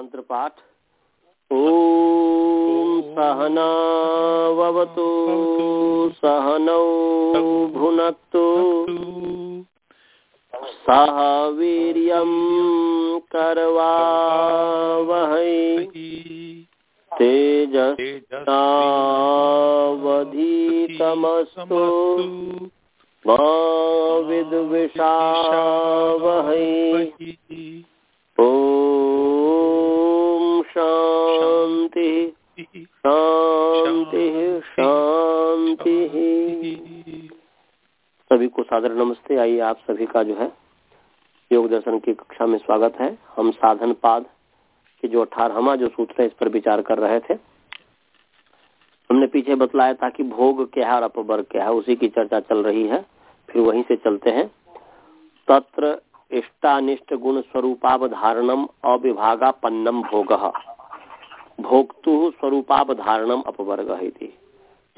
मंत्र पाठ ॐ सहनावतु सहनौ भुनक्तु। सह वीर्यं करवावहै तेजस्तावधीतमस्तु। मा विद्विषावहै। ॐ शान्तिः शांति शांति। सभी को सादर नमस्ते। आइए आप सभी का जो है योग दर्शन की कक्षा में स्वागत है। हम साधन पाद के जो अठारहवा जो सूत्र है, इस पर विचार कर रहे थे। हमने पीछे बतलाया था कि भोग क्या है और अपवर्ग क्या है, उसी की चर्चा चल रही है। फिर वहीं से चलते हैं। तत्र इष्टानिष्ट गुण स्वरूपावधारणम अविभागापन्नम भोग। भोक्तु स्वरूपावधारणम अपवर्ग है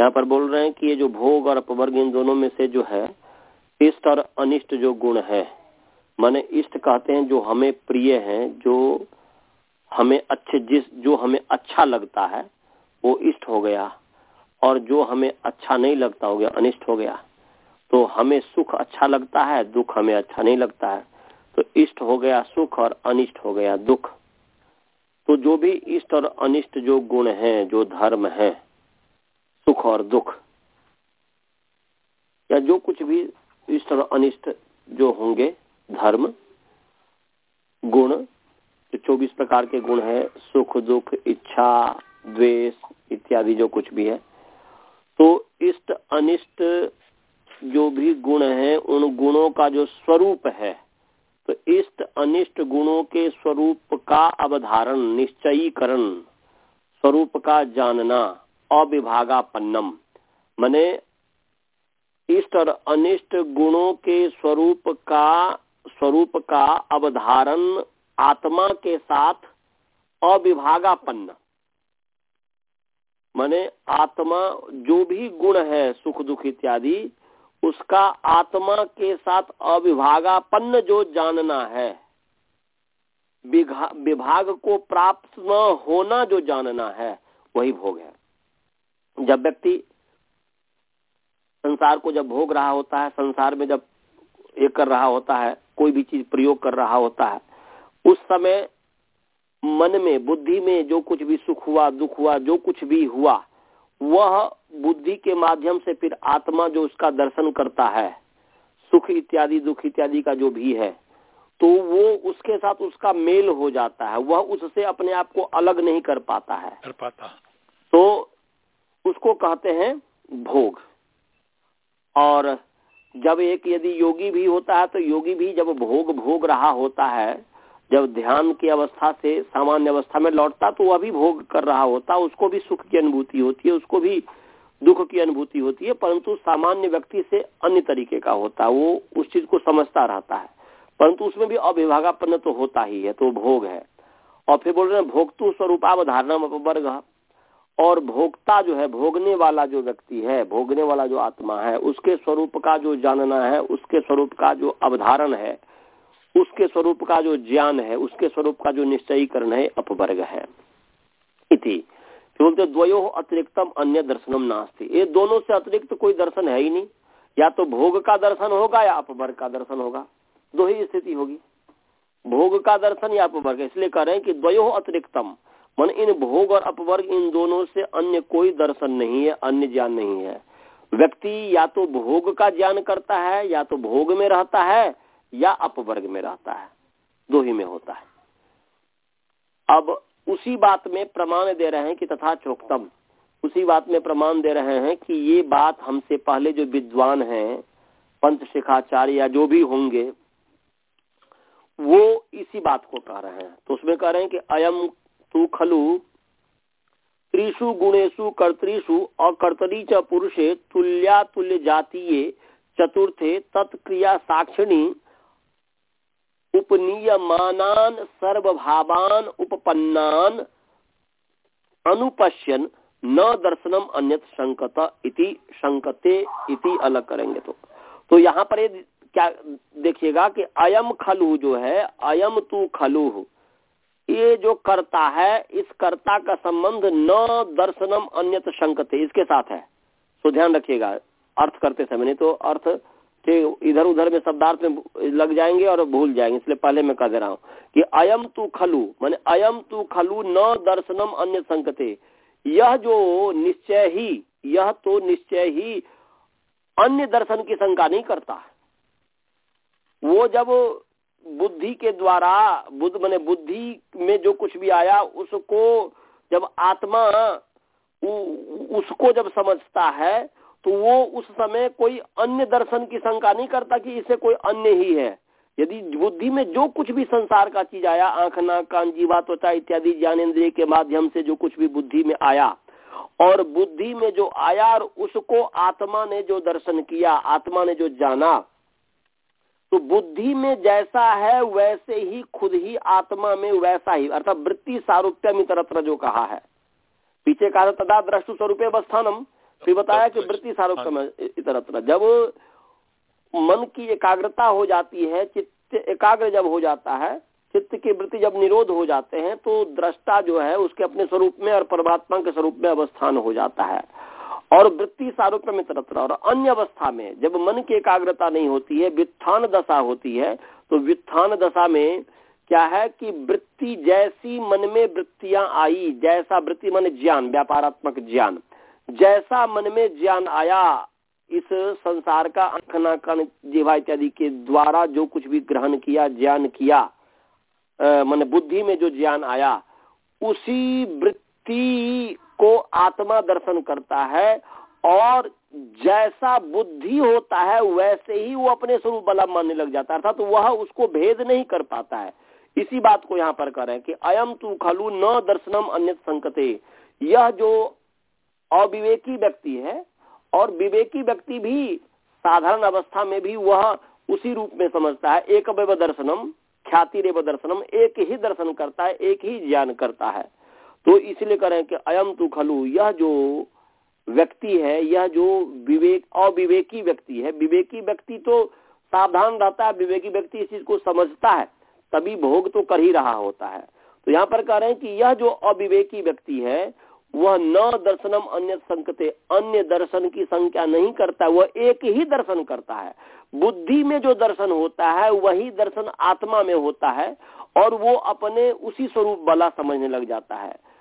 यहाँ पर बोल रहे हैं कि ये जो भोग और अपवर्ग इन दोनों में से जो है, इष्ट और अनिष्ट जो गुण है, माने इष्ट कहते हैं जो हमें प्रिय हैं, जो हमें अच्छे, जिस, जो हमें अच्छा लगता है, वो इष्ट हो गया। और जो हमें अच्छा नहीं लगता हो गया, अनिष्ट हो गया। तो हमें सुख अच्छा लगता है, दुख हमें अच्छा नहीं लगता है। तो इष्ट हो गया सुख और अनिष्ट हो गया दुख। तो जो भी इष्ट और अनिष्ट जो गुण हैं, जो धर्म है, सुख और दुख, या जो कुछ भी इष्ट और अनिष्ट जो होंगे, धर्म, गुण जो चौबीस प्रकार के गुण है, सुख, दुख, इच्छा, द्वेष इत्यादि जो कुछ भी है। तो इष्ट, अनिष्ट जो भी गुण है, उन गुणों का जो स्वरूप है तो अनिष्ट गुणों के स्वरूप का अवधारण, निश्चयीकरण, स्वरूप का जानना, अविभागापन्नम। मने इष्ट और अनिष्ट गुणों के स्वरूप का स्वरूप का अवधारण आत्मा के साथ अविभागापन्न। माने आत्मा जो भी गुण है, सुख दुख इत्यादि, उसका आत्मा के साथ अविभागापन्न जो जानना है विभाग को प्राप्त न होना जो जानना है, वही भोग है। जब व्यक्ति संसार को जब भोग रहा होता है, संसार में जब ये कर रहा होता है, कोई भी चीज़ प्रयोग कर रहा होता है, उस समय मन में, बुद्धि में जो कुछ भी सुख हुआ, दुख हुआ, जो कुछ भी हुआ, वह बुद्धि के माध्यम से फिर आत्मा जो उसका दर्शन करता है, सुख इत्यादि, दुख इत्यादि का जो भी है तो वो उसके साथ उसका मेल हो जाता है। वह उससे अपने आप को अलग नहीं कर पाता है। कर पाता। तो उसको कहते हैं भोग। और जब एक यदि योगी भी होता है तो योगी भी जब भोग भोग रहा होता है जब ध्यान की अवस्था से सामान्य अवस्था में लौटता तो वह भी भोग कर रहा होता। उसको भी सुख की अनुभूति होती है उसको भी दुख की अनुभूति होती है परंतु सामान्य व्यक्ति से अन्य तरीके का होता है। वो उस चीज़ को समझता रहता है। परंतु उसमें भी अविभागापन्न तो होता ही है तो भोग है। और फिर बोल रहे हैं, भोक्तु स्वरूपावधारणा वर्ग और भोक्ता जो है, भोगने वाला जो व्यक्ति है, भोगने वाला जो आत्मा है, उसके स्वरूप का जो जानना है, उसके स्वरूप का जो अवधारण है, उसके स्वरूप का जो ज्ञान है, उसके स्वरूप का जो निश्चयीकरण है, अपवर्ग है। इति। बोलते द्वयो अतिरिक्तम अन्य दर्शनम नास्ती। ये दोनों से अतिरिक्त कोई दर्शन है ही नहीं। या तो भोग का दर्शन होगा या अपवर्ग का दर्शन होगा। दो ही स्थिति होगी। भोग का दर्शन या अपवर्ग इसलिए कह रहे हैं कि द्वयो अतिरिक्तम। मन इन भोग और अपवर्ग, इन दोनों से अन्य कोई दर्शन नहीं है, अन्य ज्ञान नहीं है। व्यक्ति या तो भोग का ज्ञान करता है, या तो भोग में रहता है, या अपवर्ग में रहता है। दो ही में होता है। अब उसी बात में प्रमाण दे रहे हैं कि तथा चोक्तम। उसी बात में प्रमाण दे रहे हैं कि ये बात हमसे पहले जो विद्वान हैं, पंत शिखाचार्य या जो भी होंगे वो इसी बात को कह रहे हैं। तो उसमें कह रहे हैं कि अयम तू खलु त्रिशु गुणेशु कर्तृषु अकर्तरी च पुरुषे, तुल्या तुल्य जातीय, चतुर्थे तत्क्रिया साक्षिणी, उपनीयमानान सर्वभावान उपपन्नान, अनुपश्यन, न दर्शनम अन्यत संकत इति संकते इति अलग करेंगे तो। तो यहाँ पर ये क्या, देखिएगा कि अयम खलु जो है, अयम तू खलु। ये जो कर्ता है, इस कर्ता का संबंध न दर्शनम अन्यत शंकते, इसके साथ है। तो ध्यान रखिएगा, अर्थ करते समय, नहीं तो अर्थ के इधर उधर में शब्दार्थ में लग जाएँगे और भूल जाएँगे, इसलिए पहले मैं कह दे रहा हूँ कि अयम तू खलु, माने अयम तू खलु न दर्शनम अन्य संकते यह जो निश्चय ही, यह तो निश्चय ही अन्य दर्शन की शंका नहीं करता। वो जब बुद्धि के द्वारा, बुद्ध मैंने बुद्धि में जो कुछ भी आया, उसको जब आत्मा उसको जब समझता है तो वो उस समय कोई अन्य दर्शन की शंका नहीं करता कि इसे कोई अन्य ही है। यदि बुद्धि में जो कुछ भी संसार का चीज़ आया, आँख, नाक, कान, जीवा, त्वचा इत्यादि ज्ञानेन्द्रिय के माध्यम से जो कुछ भी बुद्धि में आया, और बुद्धि में जो आया और उसको आत्मा ने जो दर्शन किया, आत्मा ने जो जाना तो बुद्धि में जैसा है वैसे ही खुद ही आत्मा में वैसा ही। अर्थात वृत्ति सारूप्यम इतरत्र जो कहा है। पीछे कहा था तदा दृष्टु स्वरूप अवस्थानम। फिर बताया कि वृत्ति सारूप्यम इतरत्र जब मन की एकाग्रता हो जाती है चित्त एकाग्र जब हो जाता है चित्त की वृत्ति जब निरोध हो जाते हैं तो दृष्टा जो है उसके अपने स्वरूप में और परमात्मा के स्वरूप में अवस्थान हो जाता है। और वृत्ति सारूप में तरत्र और अन्य अवस्था में जब मन की एकाग्रता नहीं होती है वित्थान दशा होती है तो वित्थान दशा में क्या है कि वृत्ति जैसी मन में वृत्तियाँ आई, जैसा वृत्ति मन ज्ञान, व्यापारात्मक ज्ञान। जैसा मन में ज्ञान आया, इस संसार का अंखना जीवा इत्यादि के द्वारा जो कुछ भी ग्रहण किया, ज्ञान किया मन बुद्धि में जो ज्ञान आया, उसी वृत्ति को आत्मा दर्शन करता है और जैसा बुद्धि होता है, वैसे ही वो अपने स्वरूप वाला मानने लग जाता है। अर्थात तो वह उसको भेद नहीं कर पाता है। इसी बात को यहाँ पर करें कि अयम तू खलु न दर्शनम अन्य संकते। यह जो अविवेकी व्यक्ति है और विवेकी व्यक्ति भी साधारण अवस्था में भी वह उसी रूप में समझता है। एक दर्शनम ख्याति रेव दर्शनम, एक ही दर्शन करता है, एक ही ज्ञान करता है। तो इसलिए करें कि अयम तु खलु, यह जो व्यक्ति है, यह जो विवेक, अविवेकी व्यक्ति है, विवेकी व्यक्ति तो सावधान रहता है, विवेकी व्यक्ति इस चीज़ को समझता है, तभी भोग तो कर ही रहा होता है। तो यहाँ पर कह रहे हैं कि यह जो अविवेकी व्यक्ति है, वह न दर्शनम अन्य संकते, अन्य दर्शन की संख्या नहीं करता, वह एक ही दर्शन करता है। बुद्धि में जो दर्शन होता है, वही दर्शन आत्मा में होता है, और वो अपने उसी स्वरूप वाला समझने लग जाता है।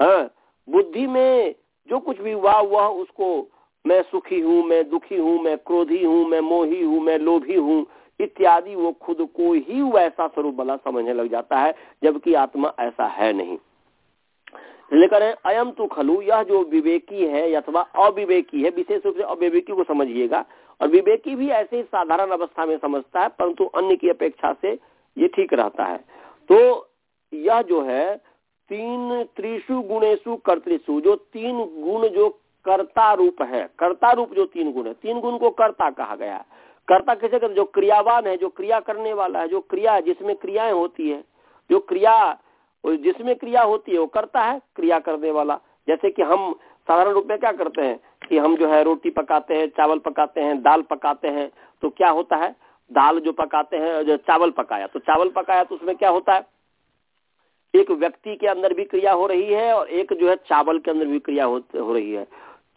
हाँ, बुद्धि में जो कुछ भी हुआ वह उसको मैं सुखी हूँ मैं दुखी हूँ मैं क्रोधी हूँ मैं मोही हूँ मैं लोभी हूँ इत्यादि वो खुद को ही वैसा स्वरूप वाला समझने लग जाता है जबकि आत्मा ऐसा है नहीं। लेकर अयम तो खलु यह जो विवेकी है अथवा अविवेकी है विशेष रूप से अविवेकी को समझिएगा और विवेकी भी ऐसे ही साधारण अवस्था में समझता है परंतु अन्य की अपेक्षा से ये ठीक रहता है। तो यह जो है तीन त्रिशु गुणेशु कर्तृशु जो तीन गुण जो कर्ता रूप है, कर्ता रूप जो तीन गुण है, तीन गुण को कर्ता कहा गया। है कर्ता कैसे कहते जो क्रियावान है, जो क्रिया करने वाला है, जो क्रिया जिसमें क्रियाएँ होती है, जो क्रिया जिसमें क्रिया होती है, वो करता है, क्रिया करने वाला। जैसे कि हम साधारण रूप में क्या करते हैं कि हम जो है रोटी पकाते हैं, चावल पकाते हैं, दाल पकाते हैं तो क्या होता है? दाल जो पकाते हैं, जो चावल पकाया तो चावल पकाया तो उसमें क्या होता है? एक व्यक्ति के अंदर भी क्रिया हो रही है और एक जो है चावल के अंदर भी क्रिया हो, हो रही है।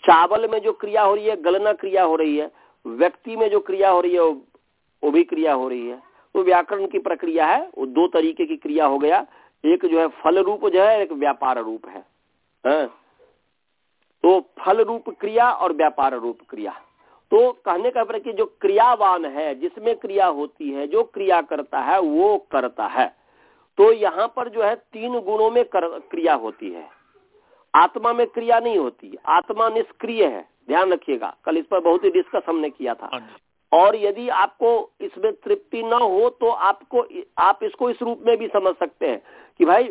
चावल में जो क्रिया हो रही है गलना क्रिया हो रही है व्यक्ति में जो क्रिया हो रही है वो भी क्रिया हो रही है। तो व्याकरण की प्रक्रिया है वो दो तरीके की क्रिया हो गया। एक जो है फल रूप जो है एक व्यापार रूप है, है? तो फल रूप क्रिया और व्यापार रूप क्रिया। तो कहने का कि जो क्रियावान है जिसमें क्रिया होती है जो क्रिया करता है वो करता है। तो यहाँ पर जो है तीन गुणों में कर, क्रिया होती है। आत्मा में क्रिया नहीं होती। आत्मा निष्क्रिय है। ध्यान रखिएगा। कल इस पर बहुत ही डिस्कस हमने किया था। हाँ और यदि आपको इसमें तृप्ति न हो तो आपको आप इसको इस रूप में भी समझ सकते हैं कि भाई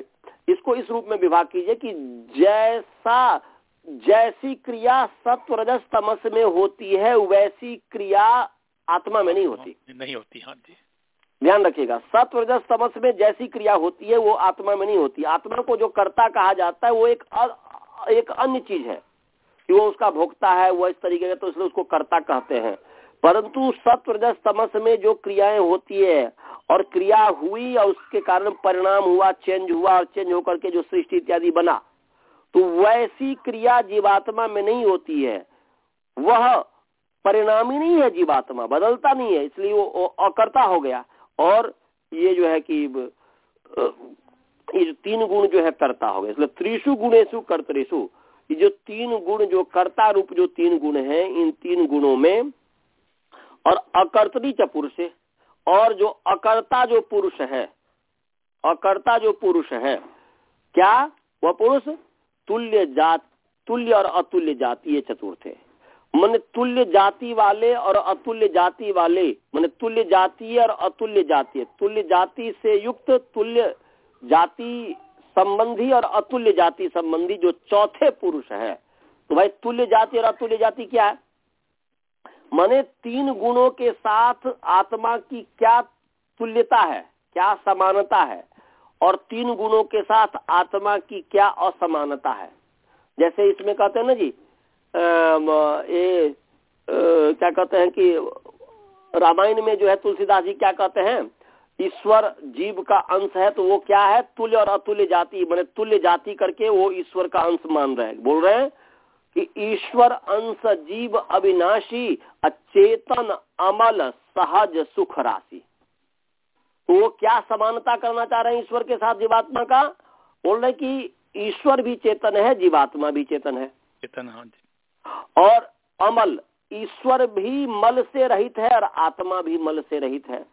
इसको इस रूप में विभाग कीजिए कि जैसा जैसी क्रिया सत्व रजस तमस में होती है वैसी क्रिया आत्मा में नहीं होती। नहीं होती। हाँ जी। ध्यान रखिएगा सत्व रजस तमस में जैसी क्रिया होती है वो आत्मा में नहीं होती। आत्मा को जो कर्ता कहा जाता है वो एक अ, एक अन्य चीज़ है कि वो उसका भोक्ता है वो इस तरीके का तो इसलिए उसको कर्ता कहते हैं। परंतु सत्व रजस तमस में जो क्रियाएँ होती है और क्रिया हुई और उसके कारण परिणाम हुआ चेंज हुआ और चेंज होकर के जो सृष्टि इत्यादि बना तो वैसी क्रिया जीवात्मा में नहीं होती है। वह परिणामी नहीं है जीवात्मा बदलता नहीं है इसलिए वो अकर्ता हो गया। और ये जो है कि ये जो तीन गुण जो है कर्ता हो गए। इसलिए त्रिशु गुणेशु कर्तरेशु ये जो तीन गुण जो कर्ता रूप जो तीन गुण है, इन तीन गुणों में, और अकर्तरी च पुरुष और जो अकर्ता जो पुरुष है, अकर्ता जो पुरुष है, क्या? वह पुरुष तुल्य जात, तुल्य और अतुल्य जातीय चतुर्थ है। मन तुल्य जाति वाले और अतुल्य जाति वाले, मन तुल्य जातीय और अतुल्य जातीय तुल्य जाति से युक्त तुल्य जाति संबंधी और अतुल्य जाति संबंधी जो चौथे पुरुष है तो भाई तुल्य जाति और अतुल्य जाति क्या है? माने तीन गुणों के साथ आत्मा की क्या तुल्यता है, क्या समानता है? और तीन गुणों के साथ आत्मा की क्या असमानता है? जैसे इसमें कहते हैं ना जी ये क्या कहते हैं कि रामायण में जो है तुलसीदास जी क्या कहते हैं, ईश्वर जीव का अंश है तो वो क्या है? तुल्य और अतुल्य जाति, मैंने तुल्य जाति करके वो ईश्वर का अंश मान रहे हैं। बोल रहे हैं कि ईश्वर, अंश, जीव, अविनाशी, अचेतन, अमल, सहज, सुख राशि। तो वो क्या समानता करना चाह रहे हैं ईश्वर के साथ जीवात्मा का? बोल रहे कि ईश्वर भी चेतन है, जीवात्मा भी चेतन है। चेतन हाँ और अमल ईश्वर भी मल से रहित है और आत्मा भी मल से रहित है।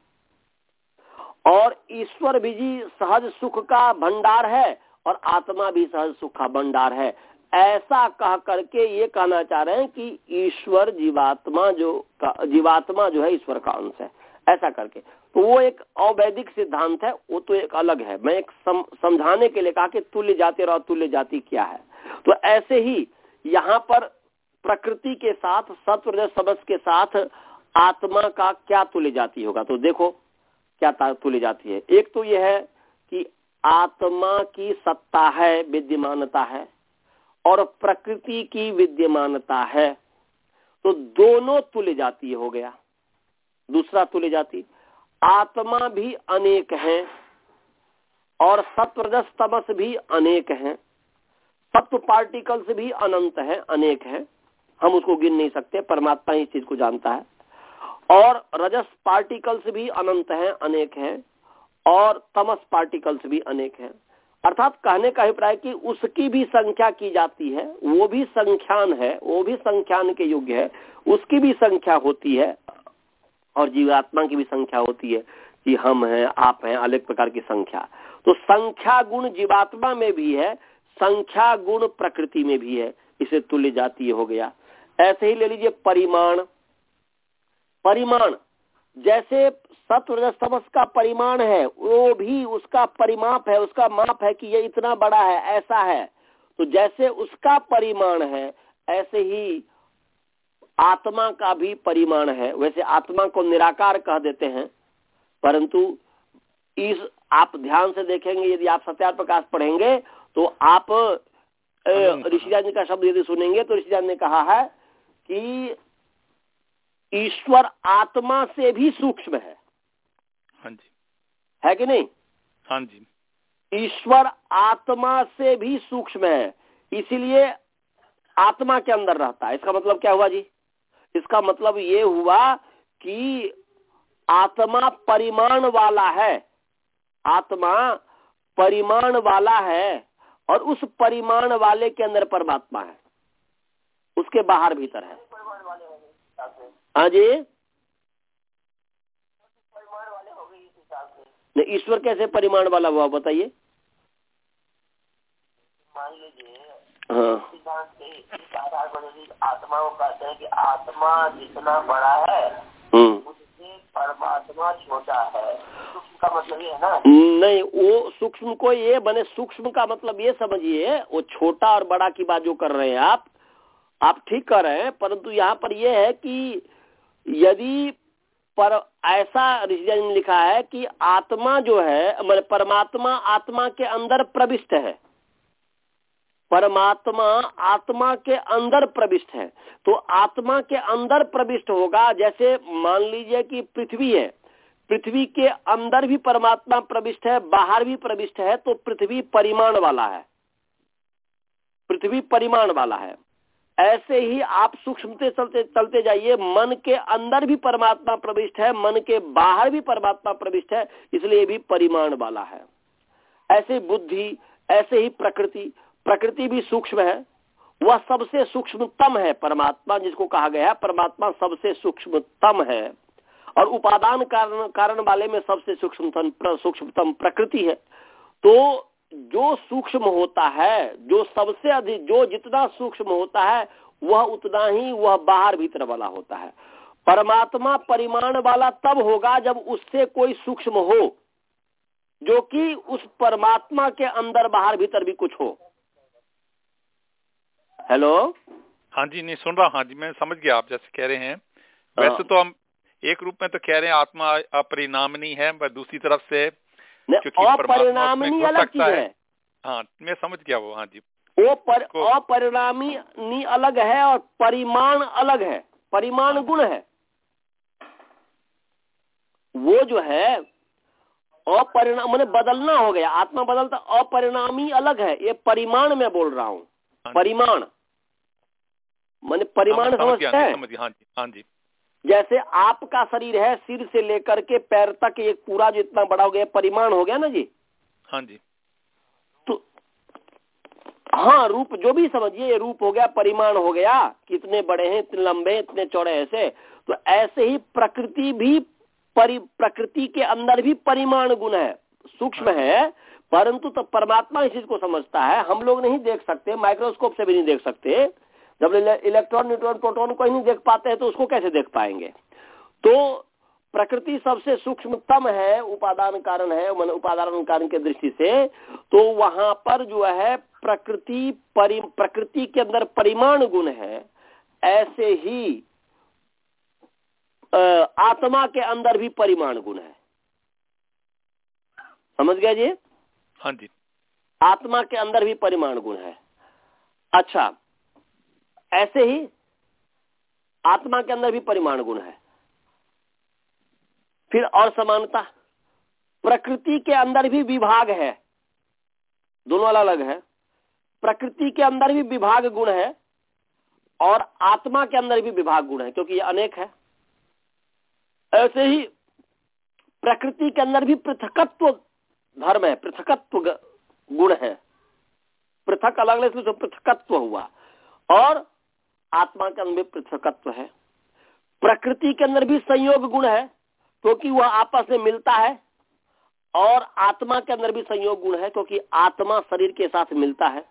और ईश्वर भी जी सहज सुख का भंडार है और आत्मा भी सहज सुख का भंडार है। ऐसा कह करके ये कहना चाह रहे हैं कि ईश्वर जीवात्मा जो जीवात्मा जो है ईश्वर का अंश है। ऐसा करके। तो वो एक अवैधिक सिद्धांत है वो तो एक अलग है। मैं एक सम, समझाने के लिए कहा कि तुल्य जाति और तुल्य जाति क्या है? तो ऐसे ही यहाँ पर प्रकृति के साथ सत्व सबस के साथ आत्मा का क्या तुल्य जाति होगा? तो देखो, क्या तुल्य जाति है। एक तो यह है कि आत्मा की सत्ता है, विद्यमानता है, और प्रकृति की विद्यमानता है। तो दोनों तुल्य जाति हो गया। दूसरा तुल्य जाति, आत्मा भी अनेक है, और सत्वरजस तमस भी अनेक हैं सत्व पार्टिकल्स भी अनंत है, अनेक है। हम उसको गिन नहीं सकते, परमात्मा ही इस चीज़ को जानता है। और रजस पार्टिकल्स भी अनंत हैं, अनेक हैं, और तमस पार्टिकल्स भी अनेक हैं। अर्थात कहने का अभिप्राय कि उसकी भी संख्या की जाती है, वो भी संख्यान है, वो भी संख्यान के योग्य है, उसकी भी संख्या होती है, और जीवात्मा की भी संख्या होती है कि हम हैं, आप हैं अलग प्रकार की संख्या। तो संख्या गुण जीवात्मा में भी है, संख्या गुण प्रकृति में भी है, इसे तुल्य जातीय हो गया। ऐसे ही ले लीजिए परिमाण। परिमाण जैसे सत्व समस का परिमाण है वो भी उसका परिमाप है उसका माप है कि ये इतना बड़ा है ऐसा है। तो जैसे उसका परिमाण है ऐसे ही आत्मा का भी परिमाण है। वैसे आत्मा को निराकार कह देते हैं। परंतु इस आप ध्यान से देखेंगे यदि आप सत्यार प्रकाश पढ़ेंगे तो आप ऋषिराज का शब्द यदि सुनेंगे तो ऋषिराज ने कहा है कि ईश्वर आत्मा से भी सूक्ष्म है। हाँ जी। है कि नहीं? हाँ जी। ईश्वर आत्मा से भी सूक्ष्म है इसीलिए आत्मा के अंदर रहता है। इसका मतलब क्या हुआ जी? इसका मतलब ये हुआ कि आत्मा परिमाण वाला है। आत्मा परिमाण वाला है और उस परिमाण वाले के अंदर परमात्मा है। उसके बाहर भीतर है। हाँ जी? ईश्वर कैसे परिमाण वाला हुआ बताइए। हाँ। आत्मा को कहते हैं कि आत्मा जितना बड़ा है हम्म। उससे परमात्मा छोटा है। सूक्ष्म का मतलब ये है ना? नहीं वो सूक्ष्म को ये बने सूक्ष्म का मतलब ये समझिए वो छोटा और बड़ा की बात जो कर रहे हैं आप आप ठीक कर रहे हैं, परंतु यहाँ पर यह है कि यदि पर ऐसा ऋषि लिखा है कि आत्मा जो है मतलब परमात्मा आत्मा के अंदर प्रविष्ट है। परमात्मा आत्मा के अंदर प्रविष्ट है। तो आत्मा के अंदर प्रविष्ट होगा, जैसे मान लीजिए कि पृथ्वी है। पृथ्वी के अंदर भी परमात्मा प्रविष्ट है, बाहर भी प्रविष्ट है तो पृथ्वी परिमाण वाला है। पृथ्वी परिमाण वाला है। ऐसे ही आप सूक्ष्मते चलते चलते जाइए। मन के अंदर भी परमात्मा प्रविष्ट है, मन के बाहर भी परमात्मा प्रविष्ट है, इसलिए भी परिमाण वाला है। ऐसे बुद्धि, ऐसे ही प्रकृति प्रकृति भी सूक्ष्म है। वह सबसे सूक्ष्मतम है परमात्मा, जिसको कहा गया है। परमात्मा सबसे सूक्ष्मतम है। और उपादान कारण कारण वाले में सबसे सूक्ष्मतम सूक्ष्मतम प्रकृति है। तो जो सूक्ष्म होता है जो सबसे अधिक जो जितना सूक्ष्म होता है वह उतना ही वह बाहर भीतर वाला होता है। परमात्मा परिमाण वाला तब होगा जब उससे कोई सूक्ष्म हो जो कि उस परमात्मा के अंदर बाहर भीतर भी कुछ हो। हेलो हाँ जी नहीं सुन रहा हाँ जी मैं समझ गया आप जैसे कह रहे हैं। वैसे हाँ। तो हम एक रूप में तो कह रहे हैं आत्मा अपरिणामनी है पर दूसरी तरफ़ से अपरिणामी अलग चीज़ है। है। हाँ मैं समझ गया वो हाँ जी। वो पर अपरिणामी नी अलग है और परिमाण अलग है। परिमाण गुण है। वो जो है अपरिणाम मैंने बदलना हो गया। आत्मा बदलता अपरिणामी अलग है। ये परिमाण में बोल रहा हूँ। हाँ परिमाण। मैंने परिमाण हाँ, गया समझते हैं? हाँ हाँ जी। जैसे आपका शरीर है सिर से लेकर के पैर तक एक पूरा जो इतना बड़ा हो गया परिमाण हो गया ना जी? हाँ जी। तो हाँ रूप जो भी समझिए ये रूप हो गया परिमाण हो गया। कितने बड़े हैं इतने लंबे इतने चौड़े ऐसे। तो ऐसे ही प्रकृति भी परि प्रकृति के अंदर भी परिमाण गुण है सूक्ष्म हाँ। है। परंतु तो परमात्मा इस चीज़ को समझता है। हम लोग नहीं देख सकते माइक्रोस्कोप से भी नहीं देख सकते। जब इलेक्ट्रॉन न्यूट्रॉन प्रोटॉन को ही नहीं देख पाते हैं तो उसको कैसे देख पाएँगे? तो प्रकृति सबसे सूक्ष्मतम है उपादान कारण है उपादान कारण के दृष्टि से तो वहाँ पर जो है प्रकृति परि प्रकृति के अंदर परिमाण गुण है ऐसे ही आत्मा के अंदर भी परिमाण गुण है। समझ गया जी? हाँ जी। आत्मा के अंदर भी परिमाण गुण है। अच्छा ऐसे ही आत्मा के अंदर भी परिमाण गुण है। फिर और समानता, प्रकृति के अंदर भी विभाग है। दोनों अलग अलग है। प्रकृति के अंदर भी विभाग गुण है और आत्मा के अंदर भी विभाग गुण है, क्योंकि ये अनेक है। ऐसे ही प्रकृति के अंदर भी पृथकत्व धर्म है, पृथकत्व गुण है। पृथक अलग अलग पृथकत्व हुआ। और आत्मा के अंदर भी पृथकत्व है। प्रकृति के अंदर भी संयोग गुण है क्योंकि वह आपस में मिलता है और आत्मा के अंदर भी संयोग गुण है क्योंकि आत्मा शरीर के साथ मिलता है।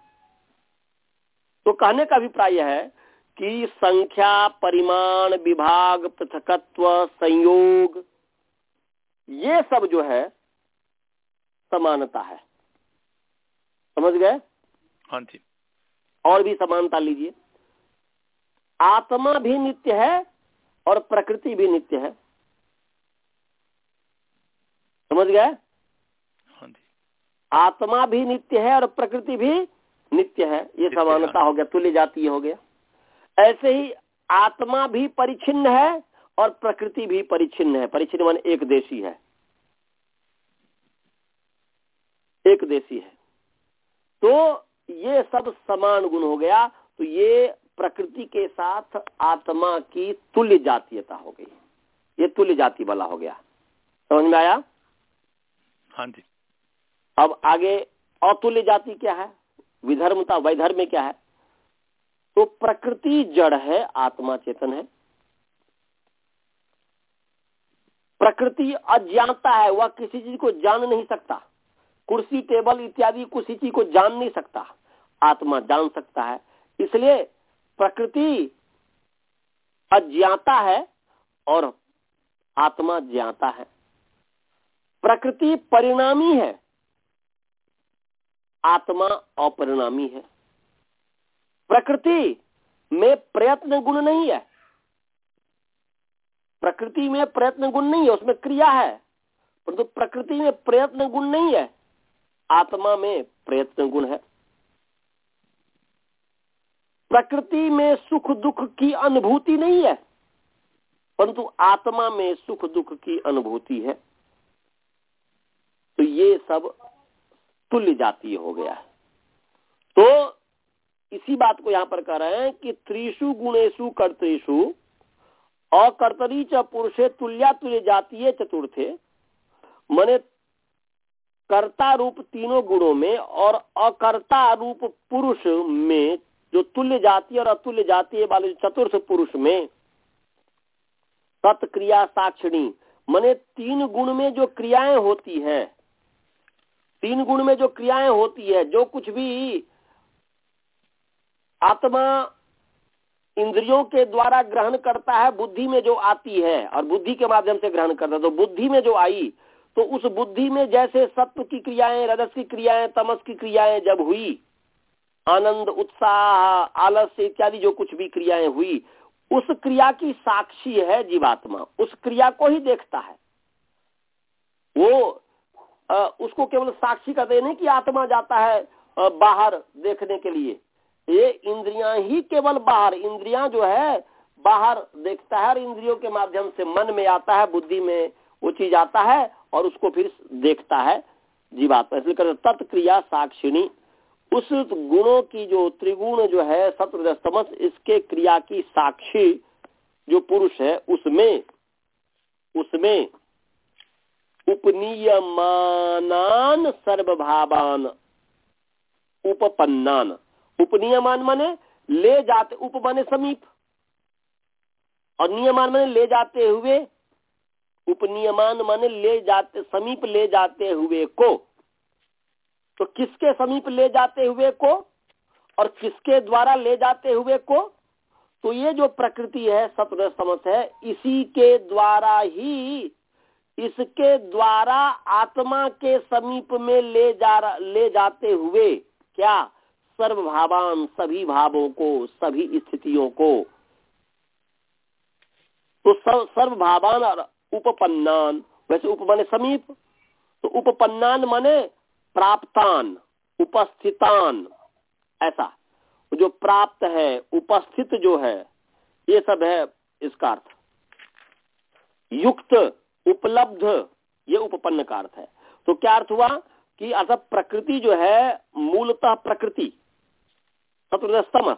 तो कहने का अभिप्राय है कि संख्या परिमाण विभाग पृथकत्व संयोग ये सब जो है समानता है। समझ गए? हाँ जी। और भी समानता लीजिए। आत्मा भी नित्य है और प्रकृति भी नित्य है। समझ गए? हाँ आत्मा भी नित्य है और प्रकृति भी नित्य है। ये समानता हाँ। हो गया तुल्य जातीय हो गया। ऐसे ही आत्मा भी परिचिन्न है और प्रकृति भी परिचिन्न है। परिचिन्न मान एक देशी है। एक देशी है। तो ये सब समान गुण हो गया। तो ये प्रकृति के साथ आत्मा की तुल्य जातीयता हो गई। ये तुल्य जाति वाला हो गया। समझ में आया? हाँ जी। अब आगे अतुल्य जाति क्या है? विधर्मता वैधर्म क्या है? तो प्रकृति जड़ है आत्मा चेतन है। प्रकृति अज्ञानता है वह किसी चीज़ को जान नहीं सकता। कुर्सी टेबल इत्यादि किसी चीज़ को जान नहीं सकता। आत्मा जान सकता है। इसलिए प्रकृति अज्ञाता है और आत्मा ज्ञाता है। प्रकृति परिणामी है, आत्मा अपरिणामी है। प्रकृति में प्रयत्न गुण नहीं है। प्रकृति में प्रयत्न गुण नहीं है, उसमें क्रिया है, परंतु प्रकृति में प्रयत्न गुण नहीं है, आत्मा में प्रयत्न गुण है। प्रकृति में सुख दुख की अनुभूति नहीं है, परंतु आत्मा में सुख दुख की अनुभूति है तो ये सब तुल्य जातीय हो गया तो इसी बात को यहाँ पर कह रहे हैं कि त्रिशु गुणेशु कर्तृषु, अकर्तरी च पुरुषे तुल्या तुल्य जातीय चतुर्थे, मने कर्ता रूप तीनों गुणों में और अकर्ता रूप पुरुष में जो तुल्य जातीय और अतुल्य जातीय वाले चतुर्थ पुरुष में तत्क्रिया साक्षिणी। मने तीन गुण में जो क्रियाएँ होती है, तीन गुण में जो क्रियाएँ होती है, जो कुछ भी आत्मा इंद्रियों के द्वारा ग्रहण करता है, बुद्धि में जो आती है, और बुद्धि के माध्यम से ग्रहण करता है तो बुद्धि में जो आई तो उस बुद्धि में जैसे सत्व की क्रियाएँ, रजस की क्रियाएँ, तमस की क्रियाएँ जब हुई आनंद उत्साह आलस्य इत्यादि जो कुछ भी क्रियाएँ हुई उस क्रिया की साक्षी है जीवात्मा। उस क्रिया को ही देखता है। वो आ, उसको केवल साक्षी का नहीं कि आत्मा जाता है आ, बाहर देखने के लिए। ये इंद्रियाँ ही केवल बाहर इंद्रियाँ जो है बाहर देखता है और इंद्रियों के माध्यम से मन में आता है बुद्धि में वो चीज़ आता है और उसको फिर देखता है जीवात्मा। इसलिए तत्क्रिया साक्षिणी। उस गुणों की जो त्रिगुण जो है सत्र इसके क्रिया की साक्षी जो पुरुष है, उसमें उसमें उपनियमान सर्वभावान, उपपन्नान। उपनियमान माने ले जाते, उप माने समीप। और नियमान माने ले जाते हुए, उपनियमान माने ले जाते, समीप ले जाते हुए को। तो किसके समीप ले जाते हुए को और किसके द्वारा ले जाते हुए को? तो ये जो प्रकृति है सत्र समत है, इसी के द्वारा ही, इसके द्वारा आत्मा के समीप में ले जा ले जाते हुए क्या? सर्वभावान सभी भावों को, सभी स्थितियों को। तो सर्वभावान और उपपन्नान। वैसे उप माने समीप तो उपपन्नान माने प्राप्तान, उपस्थितान। ऐसा। जो प्राप्त है, उपस्थित जो है, ये सब है इसका अर्थ। युक्त, उपलब्ध, ये उपपन्न का अर्थ है। तो क्या अर्थ हुआ? कि अर्थात प्रकृति जो है, मूलतः प्रकृति सतमस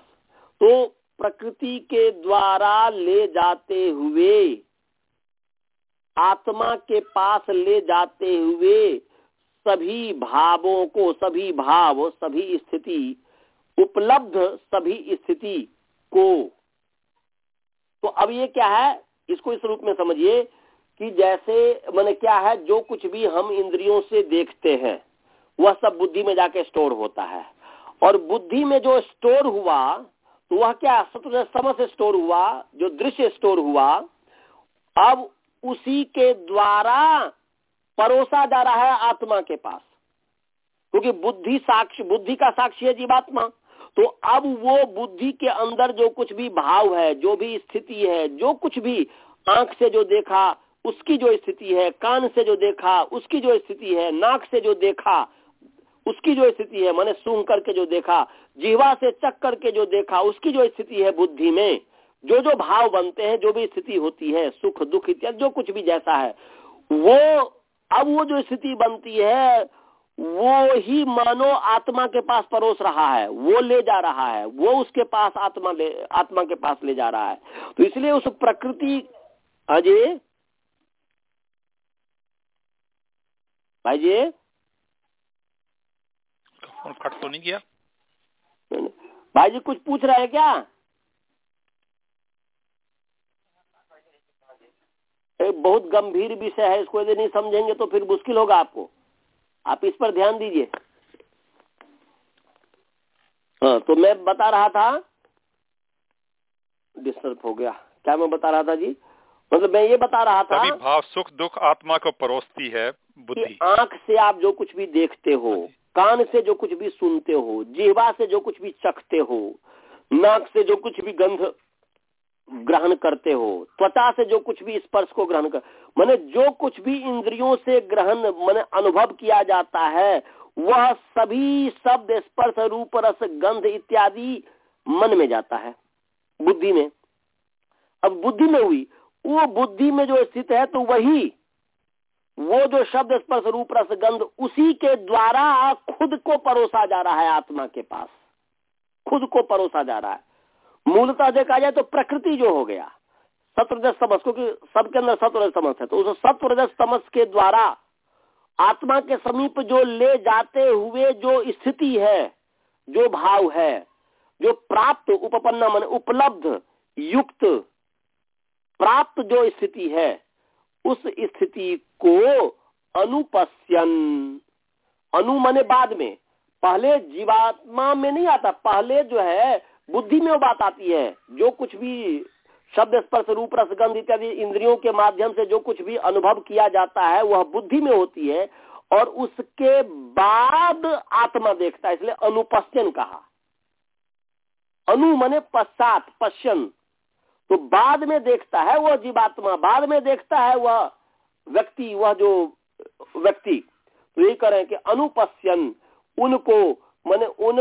तो प्रकृति के द्वारा ले जाते हुए, आत्मा के पास ले जाते हुए सभी भावों को, सभी भाव, सभी स्थिति, उपलब्ध सभी स्थिति को। तो अब ये क्या है? इसको इस रूप में समझिए कि जैसे, मैंने क्या है, जो कुछ भी हम इंद्रियों से देखते हैं, वह सब बुद्धि में जाके स्टोर होता है। और बुद्धि में जो स्टोर हुआ तो वह क्या सतुर से स्टोर हुआ, जो दृश्य स्टोर हुआ, अब उसी के द्वारा परोसा जा रहा है आत्मा के पास। क्योंकि बुद्धि साक्ष्य बुद्धि का साक्षी है जीवात्मा। तो अब वो बुद्धि के अंदर जो कुछ भी भाव है, जो भी स्थिति है, जो कुछ भी आँख से जो देखा, उसकी जो स्थिति है, कान से जो देखा, उसकी जो स्थिति है, नाक से जो देखा, उसकी जो स्थिति है, मैंने सूंघ करके जो देखा, जीवा से चक करके जो देखा, उसकी जो स्थिति है बुद्धि में, जो जो भाव बनते हैं, जो भी स्थिति होती है, सुख, दुख इत्यादि, जो कुछ भी जैसा है, वो अब वो जो स्थिति बनती है वो ही मानो आत्मा के पास परोस रहा है वो ले जा रहा है वो उसके पास आत्मा ले आत्मा के पास ले जा रहा है। तो इसलिए उस प्रकृति अजय भाई जी कट तो नहीं किया। भाई जी कुछ पूछ रहे हैं क्या? एक बहुत गंभीर विषय है इसको यदि नहीं समझेंगे तो फिर मुश्किल होगा आपको। आप इस पर ध्यान दीजिए। हाँ तो मैं बता रहा था डिस्टर्ब हो गया। क्या मैं बता रहा था जी? मतलब मैं ये बता रहा था भाव सुख दुख आत्मा को परोसती है बुद्धि। आँख से आप जो कुछ भी देखते हो कान से जो कुछ भी सुनते हो जिहवा से जो कुछ भी चखते हो नाक से जो कुछ भी गंध ग्रहण करते हो, त्वचा से जो कुछ भी स्पर्श को ग्रहण कर, मैंने जो कुछ भी इंद्रियों से ग्रहण मैंने अनुभव किया जाता है, वह सभी शब्द, स्पर्श, रूप, रस, गंध इत्यादि मन में जाता है, बुद्धि में। अब बुद्धि में हुई, वो बुद्धि में जो स्थित है तो वही, वो जो शब्द, स्पर्श, रूप, रस, गंध, उसी के द्वारा खुद को परोसा जा रहा है आत्मा के पास। खुद को परोसा जा रहा है। मूलतः देखा जाए तो प्रकृति जो हो गया सत्रजस तमस, क्योंकि सबके अंदर सत्र तमस है तो उस सत्रजस तमस के द्वारा आत्मा के समीप जो ले जाते हुए जो स्थिति है, जो भाव है, जो प्राप्त उपपन्ना मन, उपलब्ध, युक्त, प्राप्त जो स्थिति है, उस स्थिति को अनुपस्यन अनु मने बाद में, पहले जीवात्मा में नहीं आता, पहले जो है बुद्धि में वो बात आती है। जो कुछ भी शब्द, स्पर्श, रूप रसगंध इत्यादि इंद्रियों के माध्यम से जो कुछ भी अनुभव किया जाता है, वह बुद्धि में होती है और उसके बाद आत्मा देखता है, इसलिए अनुपस्यन कहा। अनु मने पश्चात पश्चन तो बाद में देखता है वह जीवात्मा, बाद में देखता है वह व्यक्ति, वह जो व्यक्ति। तो यही करें कि अनुपस्यन, उनको, मैंने उन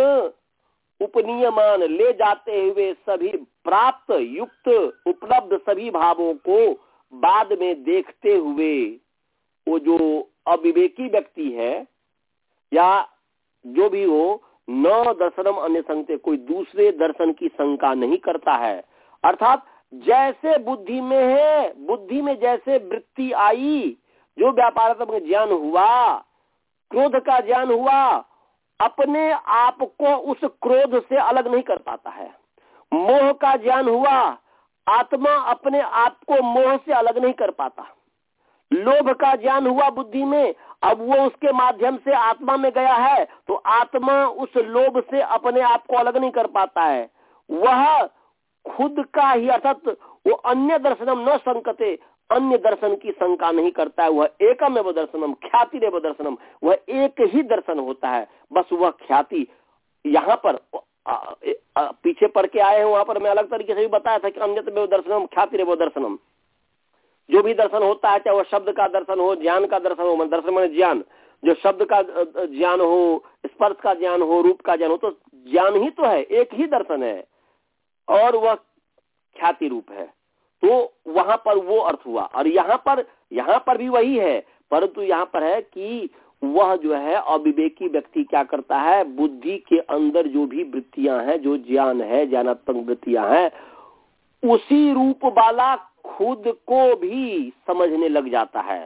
उपनियमान ले जाते हुए सभी प्राप्त, युक्त, उपलब्ध सभी भावों को बाद में देखते हुए वो जो अविवेकी व्यक्ति है या जो भी हो, न दर्शनम अन्य संगते, कोई दूसरे दर्शन की शंका नहीं करता है। अर्थात जैसे बुद्धि में है, बुद्धि में जैसे वृत्ति आई, जो व्यापार ज्ञान हुआ, क्रोध का ज्ञान हुआ अपने आप को उस क्रोध से अलग नहीं कर पाता है। मोह का ज्ञान हुआ, आत्मा अपने आप को मोह से अलग नहीं कर पाता। लोभ का ज्ञान हुआ बुद्धि में, अब वो उसके माध्यम से आत्मा में गया है तो आत्मा उस लोभ से अपने आप को अलग नहीं कर पाता है। वह खुद का ही अर्थात वो अन्य दर्शनम न संकते अन्य दर्शन की शंका नहीं करता है वह एकम एवं दर्शनम ख्याति रेव दर्शनम वह एक ही दर्शन होता है बस वह ख्याति। यहाँ पर आ, आ, पीछे पढ़ के आए हैं वहाँ पर मैं अलग तरीके से भी बताया था कि अन्य दर्शनम ख्याति रेव दर्शनम। जो भी दर्शन होता है चाहे वह शब्द का दर्शन हो ज्ञान का दर्शन हो दर्शन मैंने ज्ञान। जो शब्द का ज्ञान हो स्पर्श का ज्ञान हो रूप का ज्ञान हो तो ज्ञान ही तो है एक ही दर्शन है। और वह ख्याति रूप है। तो वहाँ पर वो अर्थ हुआ। और यहाँ पर यहाँ पर भी वही है परंतु यहाँ पर है कि वह जो है अविवेकी व्यक्ति क्या करता है? बुद्धि के अंदर जो भी वृत्तियाँ हैं जो ज्ञान है ज्ञानात्मक वृत्तियाँ हैं उसी रूप वाला खुद को भी समझने लग जाता है।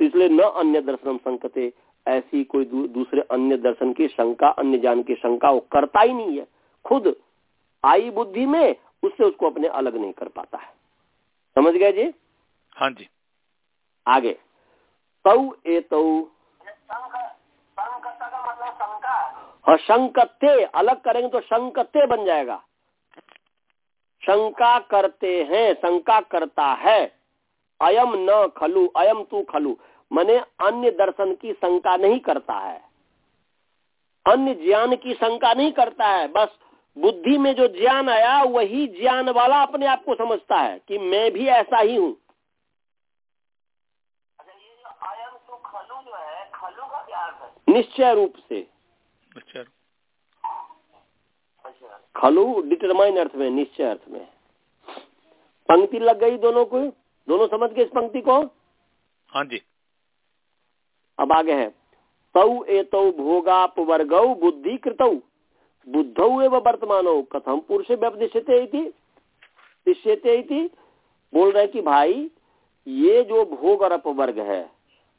तो इसलिए न अन्य दर्शन संकते ऐसी कोई दू, दूसरे अन्य दर्शन की शंका अन्य ज्ञान की शंका वो करता ही नहीं है। खुद आई बुद्धि में उससे उसको अपने अलग नहीं कर पाता है। समझ गए जी? हाँ जी। आगे। तौ ए तौ हाँ शंकते अलग करेंगे तो शंकते बन जाएगा। शंका करते हैं शंका करता है। अयम न खलु अयम तू खलु। मने अन्य दर्शन की शंका नहीं करता है। अन्य ज्ञान की शंका नहीं करता है बस बुद्धि में जो ज्ञान आया वही ज्ञान वाला अपने आप को समझता है कि मैं भी ऐसा ही हूँ। निश्चय रूप से। अच्छा। खलु डिटरमाइन अर्थ में निश्चय अर्थ में। पंक्ति लग गई दोनों को? दोनों समझ गए इस पंक्ति को? हाँ जी। अब आगे है। तौ एतौ भोगाप वर्गौ बुद्धि कृतौ। बुद्धौ एवं वर्तमानो कथम पुरुष व्यपदिश्यते बोल रहे कि भाई ये जो भोग और अपवर्ग है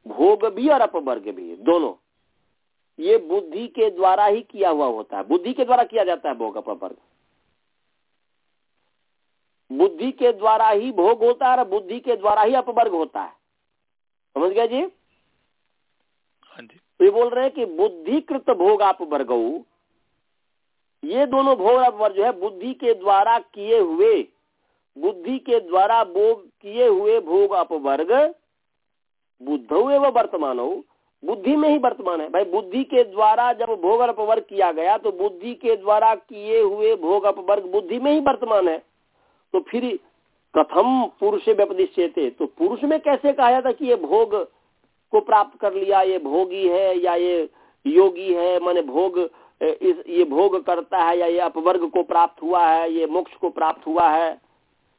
भोग भी और अपवर्ग भी दोनों ये बुद्धि के द्वारा ही किया हुआ होता है। बुद्धि के द्वारा किया जाता है भोग अपवर्ग बुद्धि के द्वारा ही भोग होता है और बुद्धि के द्वारा ही अपवर्ग होता है। समझ गया जी? हाँ जी। तो ये बोल रहे हैं कि बुद्धिकृत भोग आप वर्ग ये दोनों भोग अपवर्ग जो है, बुद्धि के द्वारा किए हुए, बुद्धि के द्वारा भोग, किए हुए भोग अपवर्ग बुद्ध हुए एवं वर्तमान हो बुद्धि में ही वर्तमान है। भाई, बुद्धि के द्वारा जब भोग अपवर्ग किया गया तो बुद्धि के द्वारा किए हुए भोग अपवर्ग बुद्धि में ही वर्तमान है। तो फिर कथम पुरुष व्यपदिश्य तो पुरुष में कैसे कहा जाता कि ये भोग को प्राप्त कर लिया, ये भोगी है या ये योगी है, माने भोग इस, ये भोग करता है या ये अपवर्ग को प्राप्त हुआ है, ये मोक्ष को प्राप्त हुआ है,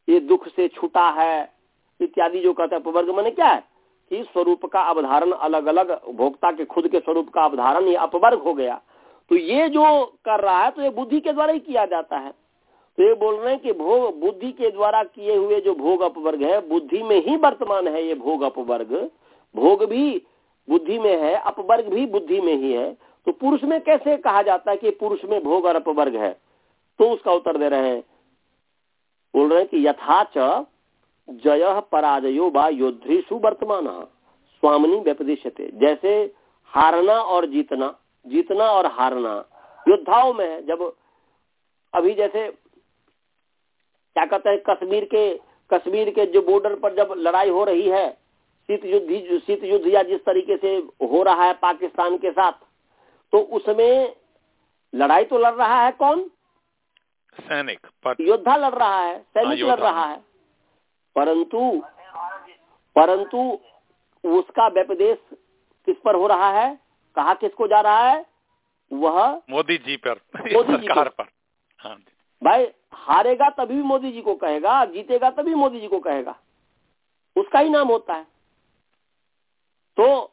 ये दुख से छूटा है, इत्यादि जो कहते हैं अपवर्ग, मैंने क्या है? कि स्वरूप का अवधारण अलग अलग भोक्ता के खुद के स्वरूप का अवधारण ये अपवर्ग हो गया। तो ये जो कर रहा है तो ये बुद्धि के द्वारा ही किया जाता है। तो ये बोल रहे हैं कि भोग, बुद्धि के द्वारा किए हुए जो भोग अपवर्ग है, बुद्धि में ही वर्तमान है ये भोग अपवर्ग। भोग भी बुद्धि में है, अपवर्ग भी बुद्धि में ही है। तो पुरुष में कैसे कहा जाता है कि पुरुष में भोग और अपवर्ग है? तो उसका उत्तर दे रहे हैं। बोल रहे हैं कि यथाच जय पराजयो व योद्धीषु वर्तमान। स्वामिनी व्यपदिश्यते। जैसे हारना और जीतना जीतना और हारना। योद्धाओं में है जब अभी जैसे क्या कहते हैं, कश्मीर के कश्मीर के जो बॉर्डर पर जब लड़ाई हो रही है, शीत युद्ध शीत युद्ध या जिस तरीके से हो रहा है पाकिस्तान के साथ तो उसमें लड़ाई तो लड़ रहा है कौन? सैनिक पर योद्धा लड़ रहा है सैनिक हाँ, लड़ रहा है। परंतु परंतु उसका व्यपदेश किस पर हो रहा है? कहा किसको जा रहा है? वह मोदी जी पर मोदी जी पर। पर। हाँ भाई हारेगा तभी मोदी जी को कहेगा जीतेगा तभी मोदी जी को कहेगा। उसका ही नाम होता है। तो